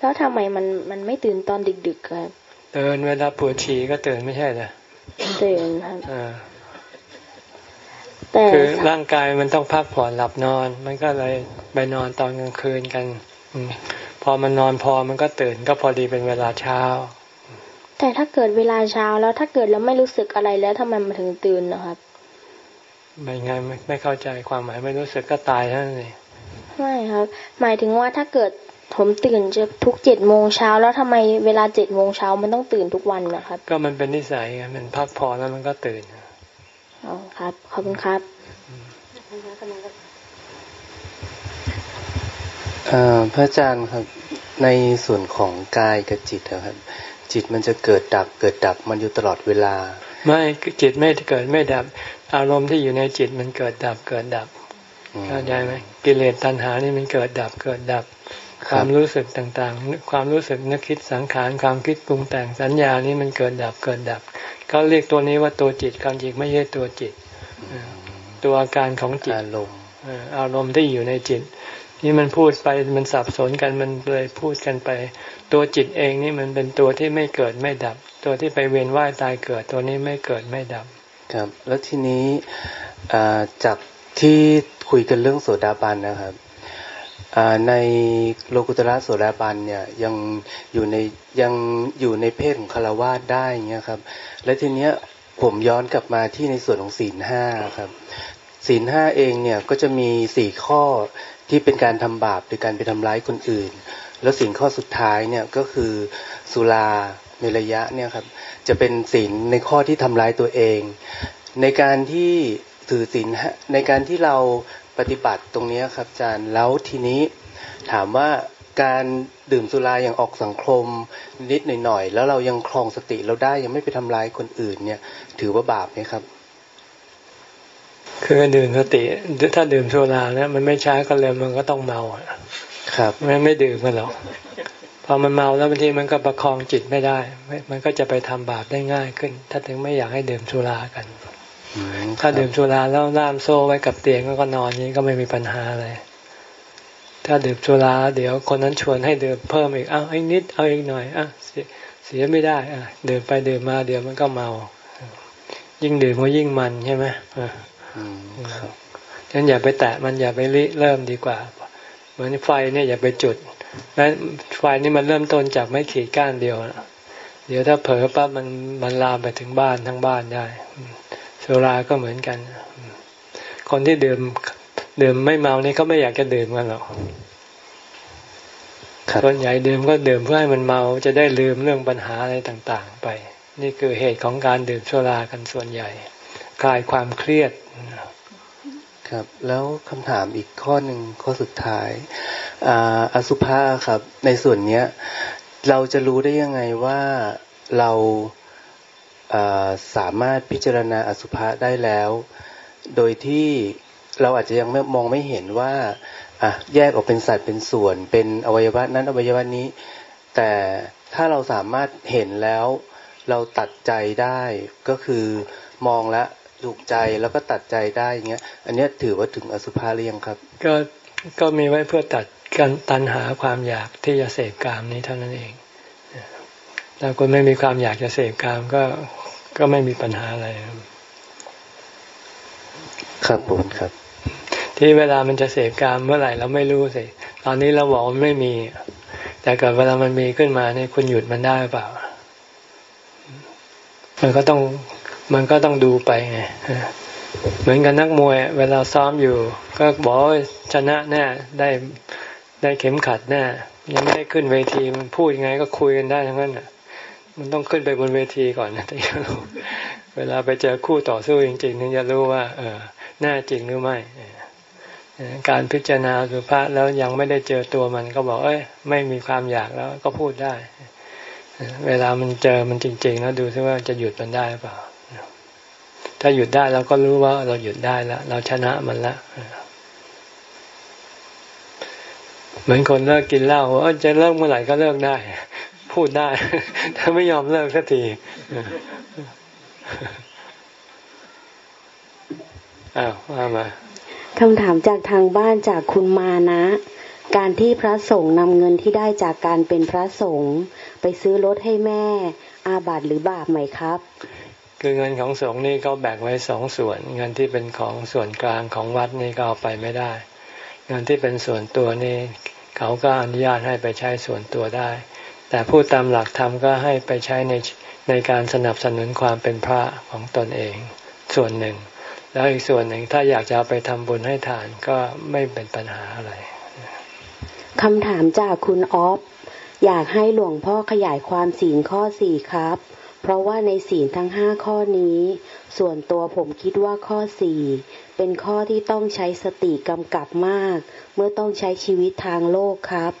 แล้วทำไมมันมันไม่ตื่นตอนดึกๆครับเตือนเวลาปวดฉี่ก็ตื่นไม่ใช่เหรอตื่นครับอ่าแต่คือร่างกายมันต้องพักผ่อนหลับนอน มันก็เลยไปนอนตอนกลางคืนกันอืมพอมันนอนพอมันก็ตื่นก็พอดีเป็นเวลาเช้า แต่ถ้าเกิดเวลาเช้าแล้วถ้าเกิดเราไม่รู้สึกอะไรแล้วทำไมมันถึงตื่นนะครับไม่ไงไม่ไม่เข้าใจความหมายไม่รู้สึกก็ตายเท่านั้นเอง ไม่ครับ หมายถึงว่าถ้าเกิดผมตื่นจะทุกเจ็ดโมงเช้าแล้วทำไมเวลาเจ็ดโมงเช้ามันต้องตื่นทุกวันนะครับ ก็มันเป็นนิสัยไงมันพักผ่อนแล้วมันก็ตื่นอ๋อครับขอบคุณครับเอ่อพระอาจารย์ครับในส่วนของกายกับจิตนะครับ จิตมันจะเกิดดับเกิดดับมันอยู่ตลอดเวลา ไม่จิตไม่เกิดไม่ดับ อารมณ์ที่อยู่ในจิตมันเกิดดับเกิดดับอืม เข้าใจไหมกิเลสตัณหานี่มันเกิดดับเกิดดับคครับวามรู้สึกต่างๆ ความรู้สึกนึกคิดสังขารความคิดปรุงแต่งสัญญานี่มันเกิดดับเกิดดับเขาเรียกตัวนี้ว่าตัวจิตความจริงไม่ใช่ตัวจิตเออตัวอาการของจิตอารมณ์เอ่ออารมณ์ที่อยู่ในจิต นี่มันพูดไปมันสับสนกันมันเลยพูดกันไป ตัวจิตเองนี่มันเป็นตัวที่ไม่เกิดไม่ดับ ตัวที่ไปเวียนว่ายตายเกิด ตัวนี้ไม่เกิดไม่ดับ ครับ แล้วทีนี้อ่าจากที่ คุยกันเรื่องโสดาบันนะครับในโลกุตระโสดาบันเนี่ยยังอยู่ในยังอยู่ในเพศของคารวาสได้เงี้ยครับ และทีเนี้ยผมย้อนกลับมาที่ในส่วนของศีลห้าครับศีลห้าเองเนี่ยก็จะมีสี่ข้อที่เป็นการทำบาปหรือการไปทำร้ายคนอื่น แล้วสิ่ข้อสุดท้ายเนี่ยก็คือสุราเมรยะเนี่ยครับจะเป็นศีลในข้อที่ทำร้ายตัวเอง ในการที่ถือศีลในการที่เรา ปฏิบัติตรงเนี้ยครับอาจารย์แล้วทีนี้ถามว่าการดื่มสุราอย่างออกสังคมนิดหน่อยๆแล้วเรายังครองสติเราได้ยังไม่ไปทำร้ายคนอื่นเนี่ย ถือว่าบาปไหมครับ คือดื่มสติถ้าดื่มโซดาเนี่ยมันไม่ช้าก็เร็วมันก็ต้องเมาอะครับมันไม่ดื่มกันหรอกพอมันเมาแล้วบางทีมันก็ประคองจิตไม่ได้ไม่มันก็จะไปทำบาปได้ง่ายขึ้น ถ้าถึงไม่อยากให้ดื่มสุรากันอืม ถ้าดื่มสุราแล้วล่ามโซ่ไว้กับเตียงก็นอนนี้ก็ไม่มีปัญหาอะไร ถ้าดื่มสุราเดี๋ยวคนนั้นชวนให้ดื่มเพิ่มอีกเอาอีกนิดเอาอีกหน่อยอะเสียไม่ได้อะดื่มไปดื่มมาเดี๋ยวมันก็เมา ยิ่งดื่มก็ยิ่งมันใช่ไหมอะอืมครับฉะนั้นอย่าไปแตะมันอย่าไปริเริ่มดีกว่า เหมือนไฟเนี่ยอย่าไปจุดแล้วไฟนี่มันเริ่มต้นจากไม่ขีดก้านเดียวนะเดี๋ยวถ้าเผลอปั๊บมันมันลามไปถึงบ้านทั้งบ้านได้อืม สุราก็เหมือนกันอืมคนที่ดื่มดื่มไม่เมานี่เขาไม่อยากจะดื่มกันหรอกครับส่วนใหญ่ดื่มก็ดื่มเพื่อให้มันเมาจะได้ลืมเรื่องปัญหาอะไรต่าง ๆ ไป นี่คือเหตุของการดื่มสุรากันส่วนใหญ่ คลายความเครียดครับแล้วคำถามอีกข้อหนึ่งข้อสุดท้ายอ่าอสุภะครับ ในส่วนเนี้ย เราจะรู้ได้ยังไงว่าเราอ่า สามารถพิจารณาอสุภะได้แล้ว โดยที่เราอาจจะยังมองไม่เห็นว่าอะแยกออกเป็นสัตว์เป็นส่วน เป็นอวัยวะนั้นอวัยวะนี้ แต่ถ้าเราสามารถเห็นแล้ว เราตัดใจได้ก็คือมองและถูกใจแล้วก็ตัดใจได้อย่างเงี้ย อันเนี้ยถือว่าถึงอสุภะหรือยังครับ ก็ก็มีไว้เพื่อตัดการตัณหาความอยากที่จะเสพกามนี้เท่านั้นเอง ถ้าคุณไม่มีความอยากจะเสพกามก็ก็ไม่มีปัญหาอะไร ครับผมครับ ที่เวลามันจะเสพกามเมื่อไหร่เราไม่รู้สิตอนนี้เราบอกมันไม่มี แต่เกิดเวลามันมีขึ้นมาเนี่ยคุณหยุดมันได้เปล่า มันก็ต้องมันก็ต้องดูไปไงเหมือนกับนักมวย เวลาซ้อมอยู่ ก็บอกชนะแน่ได้ได้เข็มขัดแน่ยังไม่ได้ขึ้นเวทีมันพูดยังไงก็คุยกันได้ทั้งนั้นอะ มันต้องขึ้นไปบนเวทีก่อนนะถึงจะรู้เวลาไปเจอคู่ต่อสู้จริงๆถึงจะรู้ว่า เออแน่จริงหรือไม่การพิจารณาสุภาษแล้วยังไม่ได้เจอตัวมันก็บอก เอ้ย ไม่มีความอยากแล้วก็พูดได้ เวลามันเจอมันจริง ๆ แล้วดูซิว่าจะหยุดมันได้เปล่า ถ้าหยุดได้เราก็รู้ว่าเราหยุดได้แล้วเราชนะมันล้วเหมือนคนเลิกกินเหล้าว่าจะเลิกเมื่อไหร่ก็เลิกได้ พูดได้ ถ้าไม่ยอมเลิกสักทีอ้าวว่ามาคำถามจากทางบ้านจากคุณมานะ การที่พระสงฆ์นำเงินที่ได้จากการเป็นพระสงฆ์ไปซื้อรถให้แม่ อาบัตหรือบาปไหมครับ คือเงินของสงฆ์นี่เขาแบ่งไว้สองส่วน เงินที่เป็นของส่วนกลางของวัดนี่ก็เอาไปไม่ได้ เงินที่เป็นส่วนตัวนี่เขาก็อนุญาตให้ไปใช้ส่วนตัวได้ แต่ผู้ตามหลักธรรมก็ให้ไปใช้ในในการสนับสนุนความเป็นพระของตนเองส่วนหนึ่ง แล้วอีกส่วนหนึ่งถ้าอยากจะไปทำบุญให้ทานก็ไม่เป็นปัญหาอะไรคำถามจากคุณออฟอยากให้หลวงพ่อขยายความศีลข้อสี่ครับ เพราะว่าในศีลทั้งห้าข้อนี้ ส่วนตัวผมคิดว่าข้อสี่เป็นข้อที่ต้องใช้สติกำกับมาก เมื่อต้องใช้ชีวิตทางโลกครับ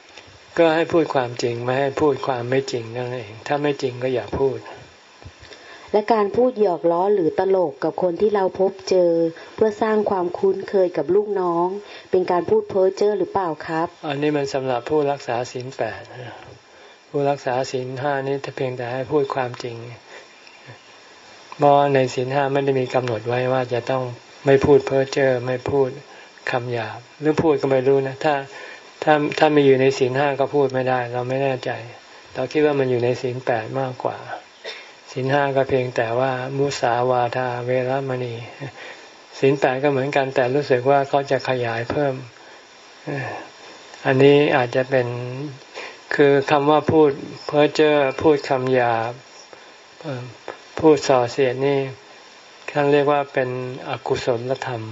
ก็ให้พูดความจริงไม่ให้พูดความไม่จริงนั่นเอง ถ้าไม่จริงก็อย่าพูด และการพูดหยอกล้อหรือตลกกับคนที่เราพบเจอ เพื่อสร้างความคุ้นเคยกับลูกน้อง เป็นการพูดเพ้อเจ้อหรือเปล่าครับ อันนี้มันสำหรับผู้รักษาศีลแปดผู้รักษาศีลห้านี้ถ้าเพียงแต่ให้พูดความจริงเพราะในศีลห้าไม่ได้มีกำหนดไว้ว่าจะต้องไม่พูดเพ้อเจ้อไม่พูดคำหยาบหรือพูดก็ไม่รู้นะ ถ้า ถ้าถ้ามีอยู่ในศีลห้าก็พูดไม่ได้ เราไม่แน่ใจ เราคิดว่ามันอยู่ในศีลแปดมากกว่าศีลห้าก็เพียงแต่ว่ามุสาวาทาเวรมณีศีลแปดก็เหมือนกันแต่รู้สึกว่าเขาจะขยายเพิ่ม อันนี้อาจจะเป็นคือคำว่าพูดเพ้อเจ้อพูดคำหยาบพูดส่อเสียดนี่ท่านเรียกว่าเป็นอกุศลธรรม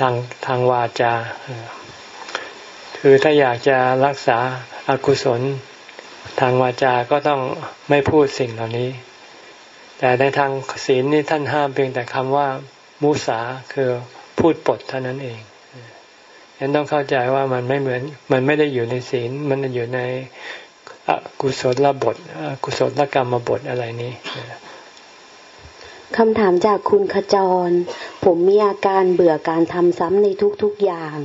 ทางทางวาจา คือถ้าอยากจะรักษาอากุศลทางวาจาก็ต้องไม่พูดสิ่งเหล่านี้ แต่ในทางศีลนี่ท่านห้ามเพียงแต่คำว่า มุสาคือพูดปดเท่านั้นเองยังต้องเข้าใจว่ามันไม่เหมือน มันไม่ได้อยู่ในศีล มันอยู่ในกุศลบทกุศลกรรมบทอะไรนี้คำถามจากคุณขจร ผมมีอาการเบื่อการทำซ้ำในทุกๆอย่าง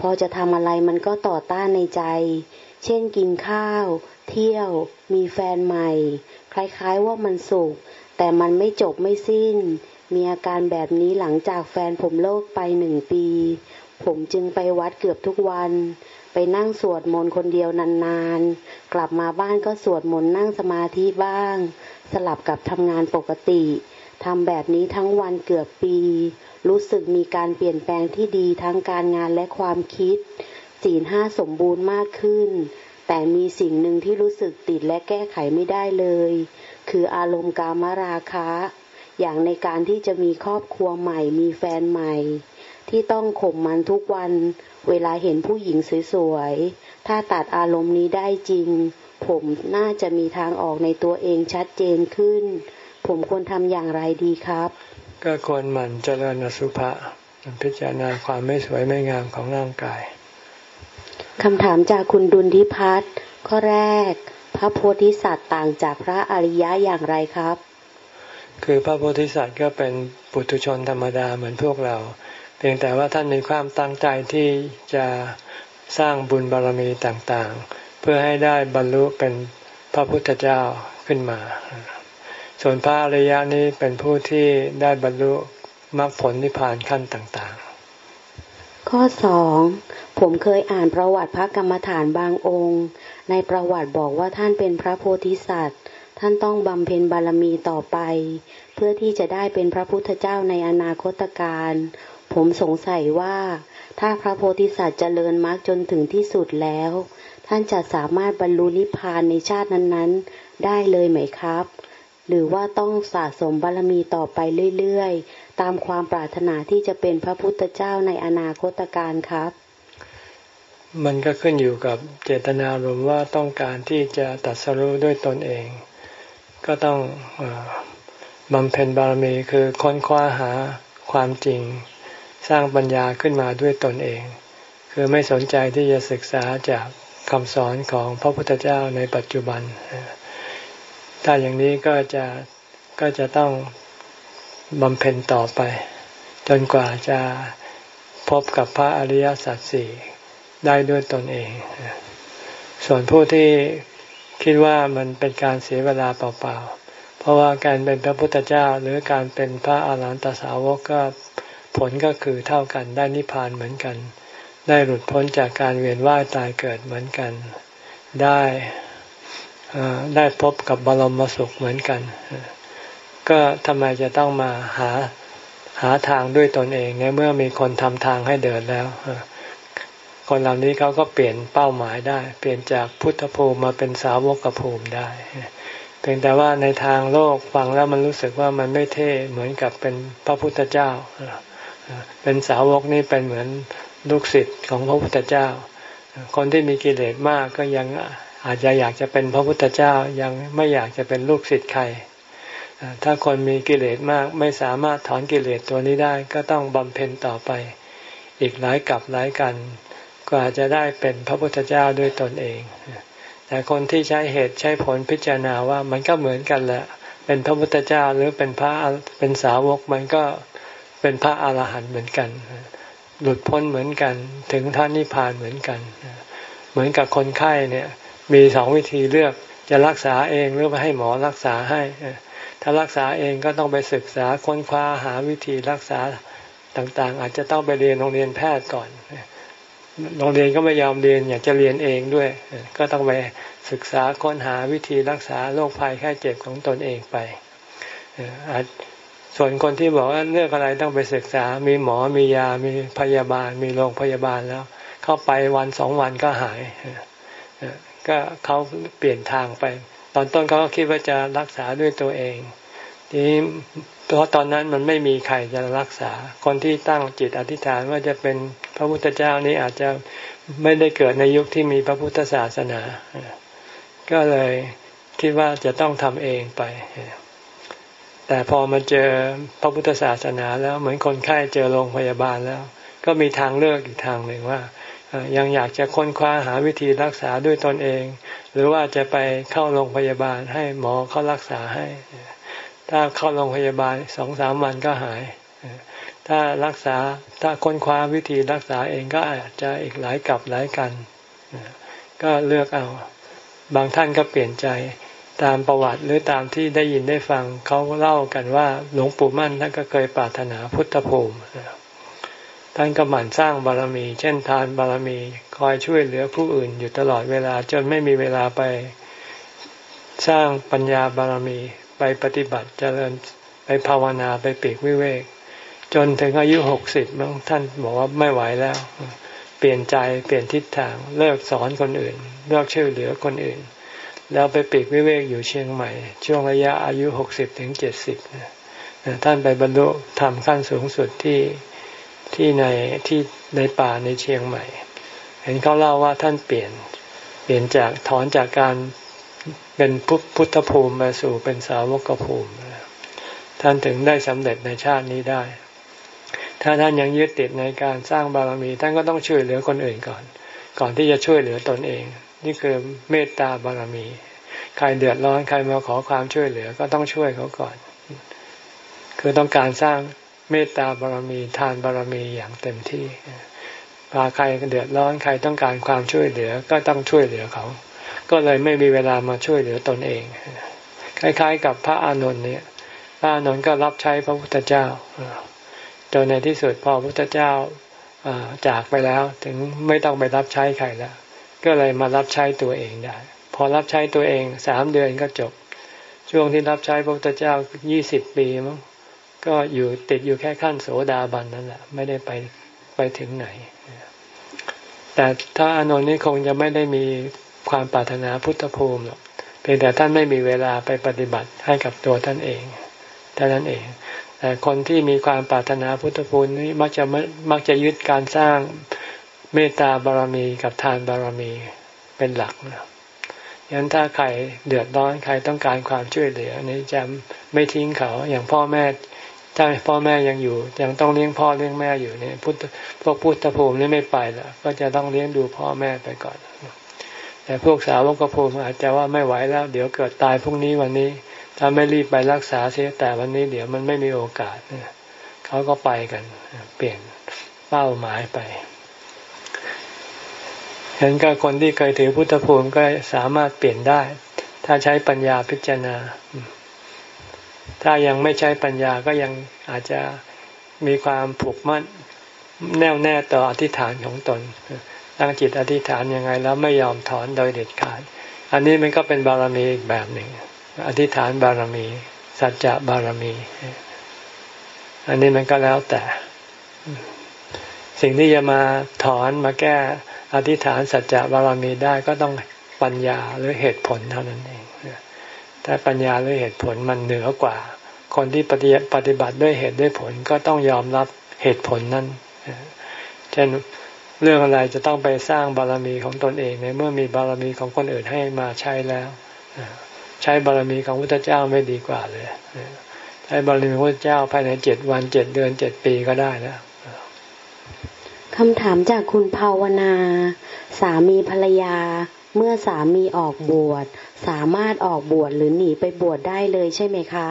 พอจะทำอะไรมันก็ต่อต้านในใจ เช่นกินข้าว เที่ยว มีแฟนใหม่ คล้ายๆว่ามันสุข แต่มันไม่จบไม่สิ้น มีอาการแบบนี้หลังจากแฟนผมเลิกไปหนึ่งปี ผมจึงไปวัดเกือบทุกวัน ไปนั่งสวดมนต์คนเดียวนานๆ กลับมาบ้านก็สวดมนต์นั่งสมาธิบ้าง สลับกับทำงานปกติ ทำแบบนี้ทั้งวันเกือบปี รู้สึกมีการเปลี่ยนแปลงที่ดีทั้งการงานและความคิดศีลห้าสมบูรณ์มากขึ้น แต่มีสิ่งหนึ่งที่รู้สึกติดและแก้ไขไม่ได้เลย คืออารมณ์กามราคะ อย่างในการที่จะมีครอบครัวใหม่ มีแฟนใหม่ ที่ต้องข่มมันทุกวัน เวลาเห็นผู้หญิงสวยๆ ถ้าตัดอารมณ์นี้ได้จริง ผมน่าจะมีทางออกในตัวเองชัดเจนขึ้น ผมควรทำอย่างไรดีครับ ก็ควรหมั่นเจริญอสุภะพิจารณาความไม่สวยไม่งามของร่างกายคำถามจากคุณดุลทิพัฒน์ข้อแรก พระโพธิสัตว์ต่างจากพระอริยะอย่างไรครับ คือพระโพธิสัตว์ก็เป็นปุถุชนธรรมดาเหมือนพวกเรา เพียงแต่ว่าท่านมีความตั้งใจที่จะสร้างบุญบารรมีต่างๆ เพื่อให้ได้บรรลุเป็นพระพุทธเจ้าขึ้นมา ส่วนพระอริยะนี้เป็นผู้ที่ได้บรรลุมรรคผลนิพพานขั้นต่างๆ ข้อสองผมเคยอ่านประวัติพระกรรมฐานบางองค์ ในประวัติบอกว่าท่านเป็นพระโพธิสัตว์ ท่านต้องบำเพ็ญบารมีต่อไป เพื่อที่จะได้เป็นพระพุทธเจ้าในอนาคตการผมสงสัยว่า ถ้าพระโพธิสัตว์เจริญมรรคจนถึงที่สุดแล้ว ท่านจะสามารถบรรลุนิพพานในชาตินั้นๆ ได้เลยไหมครับ หรือว่าต้องสะสมบารมีต่อไปเรื่อยๆ ตามความปรารถนาที่จะเป็นพระพุทธเจ้าในอนาคตการครับ มันก็ขึ้นอยู่กับเจตนารมณ์ว่าต้องการที่จะตัดสรู้ด้วยตนเอง ก็ต้องบำเพ็ญบารมีคือค้นคว้าหาความจริง สร้างปัญญาขึ้นมาด้วยตนเอง คือไม่สนใจที่จะศึกษาจากคำสอนของพระพุทธเจ้าในปัจจุบัน ถ้าอย่างนี้ก็จะก็จะต้องบำเพ็ญต่อไป จนกว่าจะพบกับพระอริยสัจสี่ได้ด้วยตนเอง ส่วนผู้ที่คิดว่ามันเป็นการเสียเวลาเปล่าๆ เพราะว่าการเป็นพระพุทธเจ้าหรือการเป็นพระอาหารหันตสาวกก็ผลก็คือเท่ากันได้นิพพานเหมือนกัน ได้หลุดพ้นจากการเวียนว่ายตายเกิดเหมือนกัน ได้ ได้พบกับบรมสุขเหมือนกัน ก็ทำไมจะต้องมาหาหาทางด้วยตนเองในเมื่อมีคนทำทางให้เดินแล้ว คนเหล่านี้เขาก็เปลี่ยนเป้าหมายได้ เปลี่ยนจากพุทธภูมิมาเป็นสาวกภูมิได้เพียงแต่ว่าในทางโลกฟังแล้วมันรู้สึกว่ามันไม่เท่เหมือนกับเป็นพระพุทธเจ้า เป็นสาวกนี่เป็นเหมือนลูกศิษย์ของพระพุทธเจ้า คนที่มีกิเลสมากก็ยัง อาจจะอยากจะเป็นพระพุทธเจ้ายังไม่อยากจะเป็นลูกศิษย์ใครถ้าคนมีกิเลสมากไม่สามารถถอนกิเลสตัวนี้ได้ ก็ต้องบำเพ็ญต่อไป อีกหลายกับหลายกันกว่าจะได้เป็นพระพุทธเจ้าด้วยตนเอง แต่คนที่ใช้เหตุใช้ผลพิจารณาว่ามันก็เหมือนกันแหละ เป็นพระพุทธเจ้าหรือเป็นพระเป็นสาวกมันก็เป็นพระอาหารหันต์เหมือนกัน หลุดพ้นเหมือนกัน ถึงท่านนิพพานเหมือนกัน เหมือนกับคนไข้เนี่ย มีสองวิธีเลือกจะรักษาเองหรือไปให้หมอรักษาให้ถ้ารักษาเองก็ต้องไปศึกษาค้นคว้าหาวิธีรักษาต่างๆ อาจจะต้องไปเรียนโรงเรียนแพทย์ก่อนโรงเรียนก็ไม่ยอมเรียนอยากจะเรียนเองด้วย ก็ต้องไปศึกษาค้นหาวิธีรักษาโรคภัยแค่เจ็บของตนเองไปส่วนคนที่บอกว่าเรื่องอะไรต้องไปศึกษา มีหมอมียา มีพยาบาล มีโรงพยาบาลแล้ว เข้าไปวันสองวันก็หาย ก็เขาเปลี่ยนทางไป ตอนต้นเขาก็คิดว่าจะรักษาด้วยตัวเอง ทีนี้เพราะตอนนั้นมันไม่มีใครจะรักษา คนที่ตั้งจิตอธิษฐานว่าจะเป็นพระพุทธเจ้านี้อาจจะไม่ได้เกิดในยุคที่มีพระพุทธศาสนา ก็เลยคิดว่าจะต้องทำเองไป แต่พอมาเจอพระพุทธศาสนาแล้วเหมือนคนไข้เจอโรงพยาบาลแล้ว ก็มีทางเลือกอีกทางหนึ่งว่า ยังอยากจะค้นคว้าหาวิธีรักษาด้วยตนเอง หรือว่าจะไปเข้าโรงพยาบาลให้หมอเขารักษาให้ ถ้าเข้าโรงพยาบาลสองสามวันก็หาย ถ้ารักษาถ้าค้นคว้าวิธีรักษาเองก็อาจจะอีกหลายกลับหลายกัน ก็เลือกเอา บางท่านก็เปลี่ยนใจตามประวัติหรือตามที่ได้ยินได้ฟังเขาเล่ากันว่าหลวงปู่มั่นท่านก็เคยปรารถนาพุทธภูมิ ท่านก็หมั่นสร้างบารมี เช่นทานบารมีคอยช่วยเหลือผู้อื่นอยู่ตลอดเวลาจนไม่มีเวลาไปสร้างปัญญาบารมีไปปฏิบัติเจริญไปภาวนาไปปีกวิเวก จนถึงอายุหกสิบท่านบอกว่าไม่ไหวแล้ว เปลี่ยนใจเปลี่ยนทิศทางเลิกสอนคนอื่น เลิกช่วยเหลือคนอื่น แล้วไปปีกวิเวกอยู่เชียงใหม่ ช่วงระยะอายุหกสิบถึงเจ็ดสิบท่านไปบรรลุธรรมขั้นสูงสุดที่ ที่ในที่ในป่าในเชียงใหม่ เห็นเขาเล่าว่าท่านเปลี่ยนเปลี่ยนจากถอนจากการเป็นพุทธภูมิมาสู่เป็นสาวกภูมิ ท่านถึงได้สำเร็จในชาตินี้ได้ ถ้าท่านยังยึดติดในการสร้างบารมี ท่านก็ต้องช่วยเหลือคนอื่นก่อน ก่อนที่จะช่วยเหลือตนเอง นี่คือเมตตาบารมี ใครเดือดร้อนใครมาขอความช่วยเหลือก็ต้องช่วยเขาก่อน คือต้องการสร้าง เมตตาบารมีทานบารมีอย่างเต็มที่พาใครเดือดร้อนใครต้องการความช่วยเหลือก็ต้องช่วยเหลือเขา ก็เลยไม่มีเวลามาช่วยเหลือตนเอง คล้าย ๆ กับพระอานนท์เนี่ย พระอานนท์ก็รับใช้พระพุทธเจ้าจนในที่สุดพอพระพุทธเจ้าจากไปแล้ว ถึงไม่ต้องไปรับใช้ใครแล้ว ก็เลยมารับใช้ตัวเองได้ พอรับใช้ตัวเองสามเดือนก็จบ ช่วงที่รับใช้พระพุทธเจ้ายี่สิบปีมั้ง ก็อยู่ติดอยู่แค่ขั้นโสดาบันนั่นแหละไม่ได้ไปไปถึงไหน แต่ถ้าอานนท์นี่คงจะไม่ได้มีความปรารถนาพุทธภูมิหรอกเพียงแต่ท่านไม่มีเวลาไปปฏิบัติให้กับตัวท่านเองเท่านั้นเอง แต่คนที่มีความปรารถนาพุทธคุณนี้มักจะมักจะยึดการสร้างเมตตาบารมีกับทานบารมีเป็นหลักนะยันถ้าใครเดือดร้อนใครต้องการความช่วยเหลือนี้จะไม่ทิ้งเขาอย่างพ่อแม่ ถ้าพ่อแม่ยังอยู่ ยังต้องเลี้ยงพ่อเลี้ยงแม่อยู่เนี่ยพุทธพวกพุทธภูมินี่ไม่ไปแล้วก็จะต้องเลี้ยงดูพ่อแม่ไปก่อน แต่พวกสาวกภูมิอาจจะว่าไม่ไหวแล้ว เดี๋ยวเกิดตายพรุ่งนี้วันนี้ ถ้าไม่รีบไปรักษาเสียแต่วันนี้เดี๋ยวมันไม่มีโอกาสเขาก็ไปกัน เปลี่ยนเป้าหมายไปเห็นก็คนที่เคยถือพุทธภูมิก็สามารถเปลี่ยนได้ ถ้าใช้ปัญญาพิจารณา ถ้ายังไม่ใช้ปัญญาก็ยังอาจจะมีความผูกมั่นแน่วแน่ต่ออธิษฐานของตนตั้งจิตอธิษฐานยังไงแล้วไม่ยอมถอนโดยเด็ดขาด อันนี้มันก็เป็นบารมีอีกแบบหนึ่ง อธิษฐานบารมี สัจจะบารมี อันนี้มันก็แล้วแต่ สิ่งที่จะมาถอนมาแก้อธิษฐานสัจจะบารมีได้ก็ต้องปัญญาหรือเหตุผลเท่านั้นเอง ถ้าปัญญาหรือเหตุผลมันเหนือกว่า คนที่ปฏิปฏิบัติด้วยเหตุด้วยผลก็ต้องยอมรับเหตุผลนั้นเช่นเรื่องอะไรจะต้องไปสร้างบารมีของตนเองในเมื่อมีบารมีของคนอื่นให้มาใช้แล้วใช้บารมีของพระเจ้าไม่ดีกว่าเลยใช้บารมีของพระเจ้าภายในเจ็ดวันเจ็ดเดือนเจ็ดปีก็ได้แล้วคำถามจากคุณภาวนา สามีภรรยา เมื่อสามีออกบวช สามารถออกบวชหรือหนีไปบวชได้เลยใช่ไหมคะ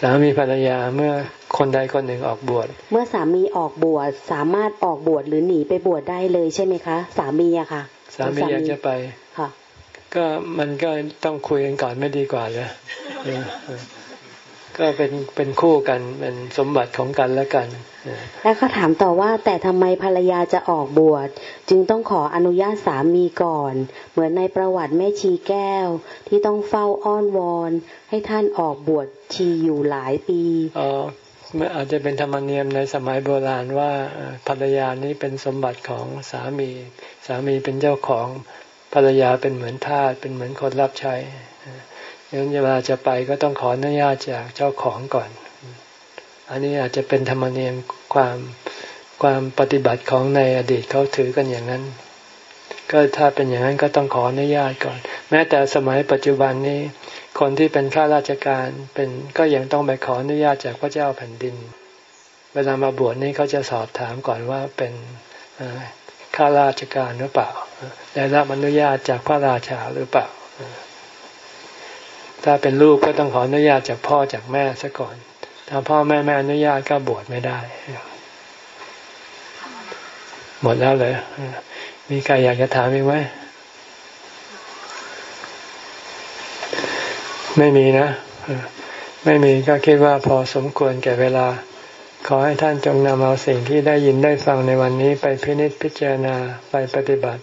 สามีภรรยาเมื่อคนใดคนหนึ่งออกบวช เมื่อสามีออกบวชสามารถออกบวชหรือหนีไปบวชได้เลยใช่ไหมคะ สามีอะค่ะ สามีอยากจะไปค่ะ ก็มันก็ต้องคุยกันก่อนไม่ดีกว่าเลย ก็เป็นเป็นคู่กันเป็นสมบัติของกันและกัน แล้วเขาถามต่อว่าแต่ทำไมภรรยาจะออกบวชจึงต้องขออนุญาตสามีก่อน เหมือนในประวัติแม่ชีแก้ว ที่ต้องเฝ้าอ้อนวอน ให้ท่านออกบวชชีอยู่หลายปีอ๋ออาจจะเป็นธรรมเนียมในสมัยโบราณว่าภรรยานี้เป็นสมบัติของสามี สามีเป็นเจ้าของภรรยาเป็นเหมือนทาสเป็นเหมือนคนรับใช้ งั้นเวลาจะไปก็ต้องขออนุญาตจากเจ้าของก่อน อันนี้อาจจะเป็นธรรมเนียมความความปฏิบัติของในอดีตเขาถือกันอย่างนั้น ก็ถ้าเป็นอย่างนั้นก็ต้องขออนุญาตก่อน แม้แต่สมัยปัจจุบันนี้ คนที่เป็นข้าราชการเป็นก็ยังต้องไปขออนุญาตจากพระเจ้าแผ่นดิน เวลามาบวชนี่เขาจะสอบถามก่อนว่าเป็นข้าราชการหรือเปล่า ได้รับอนุญาตจากพระราชาหรือเปล่า ถ้าเป็นลูกก็ต้องขออนุญาตจากพ่อจากแม่ซะก่อน ถ้าพ่อแม่ไม่อนุญาตก็บวชไม่ได้ หมดแล้วเลย มีใครอยากจะถามอีกไหมไม่มีนะ ไม่มีก็คิดว่าพอสมควรแก่เวลา ขอให้ท่านจงนำเอาสิ่งที่ได้ยินได้ฟังในวันนี้ไปพินิจพิจารณาไปปฏิบัติ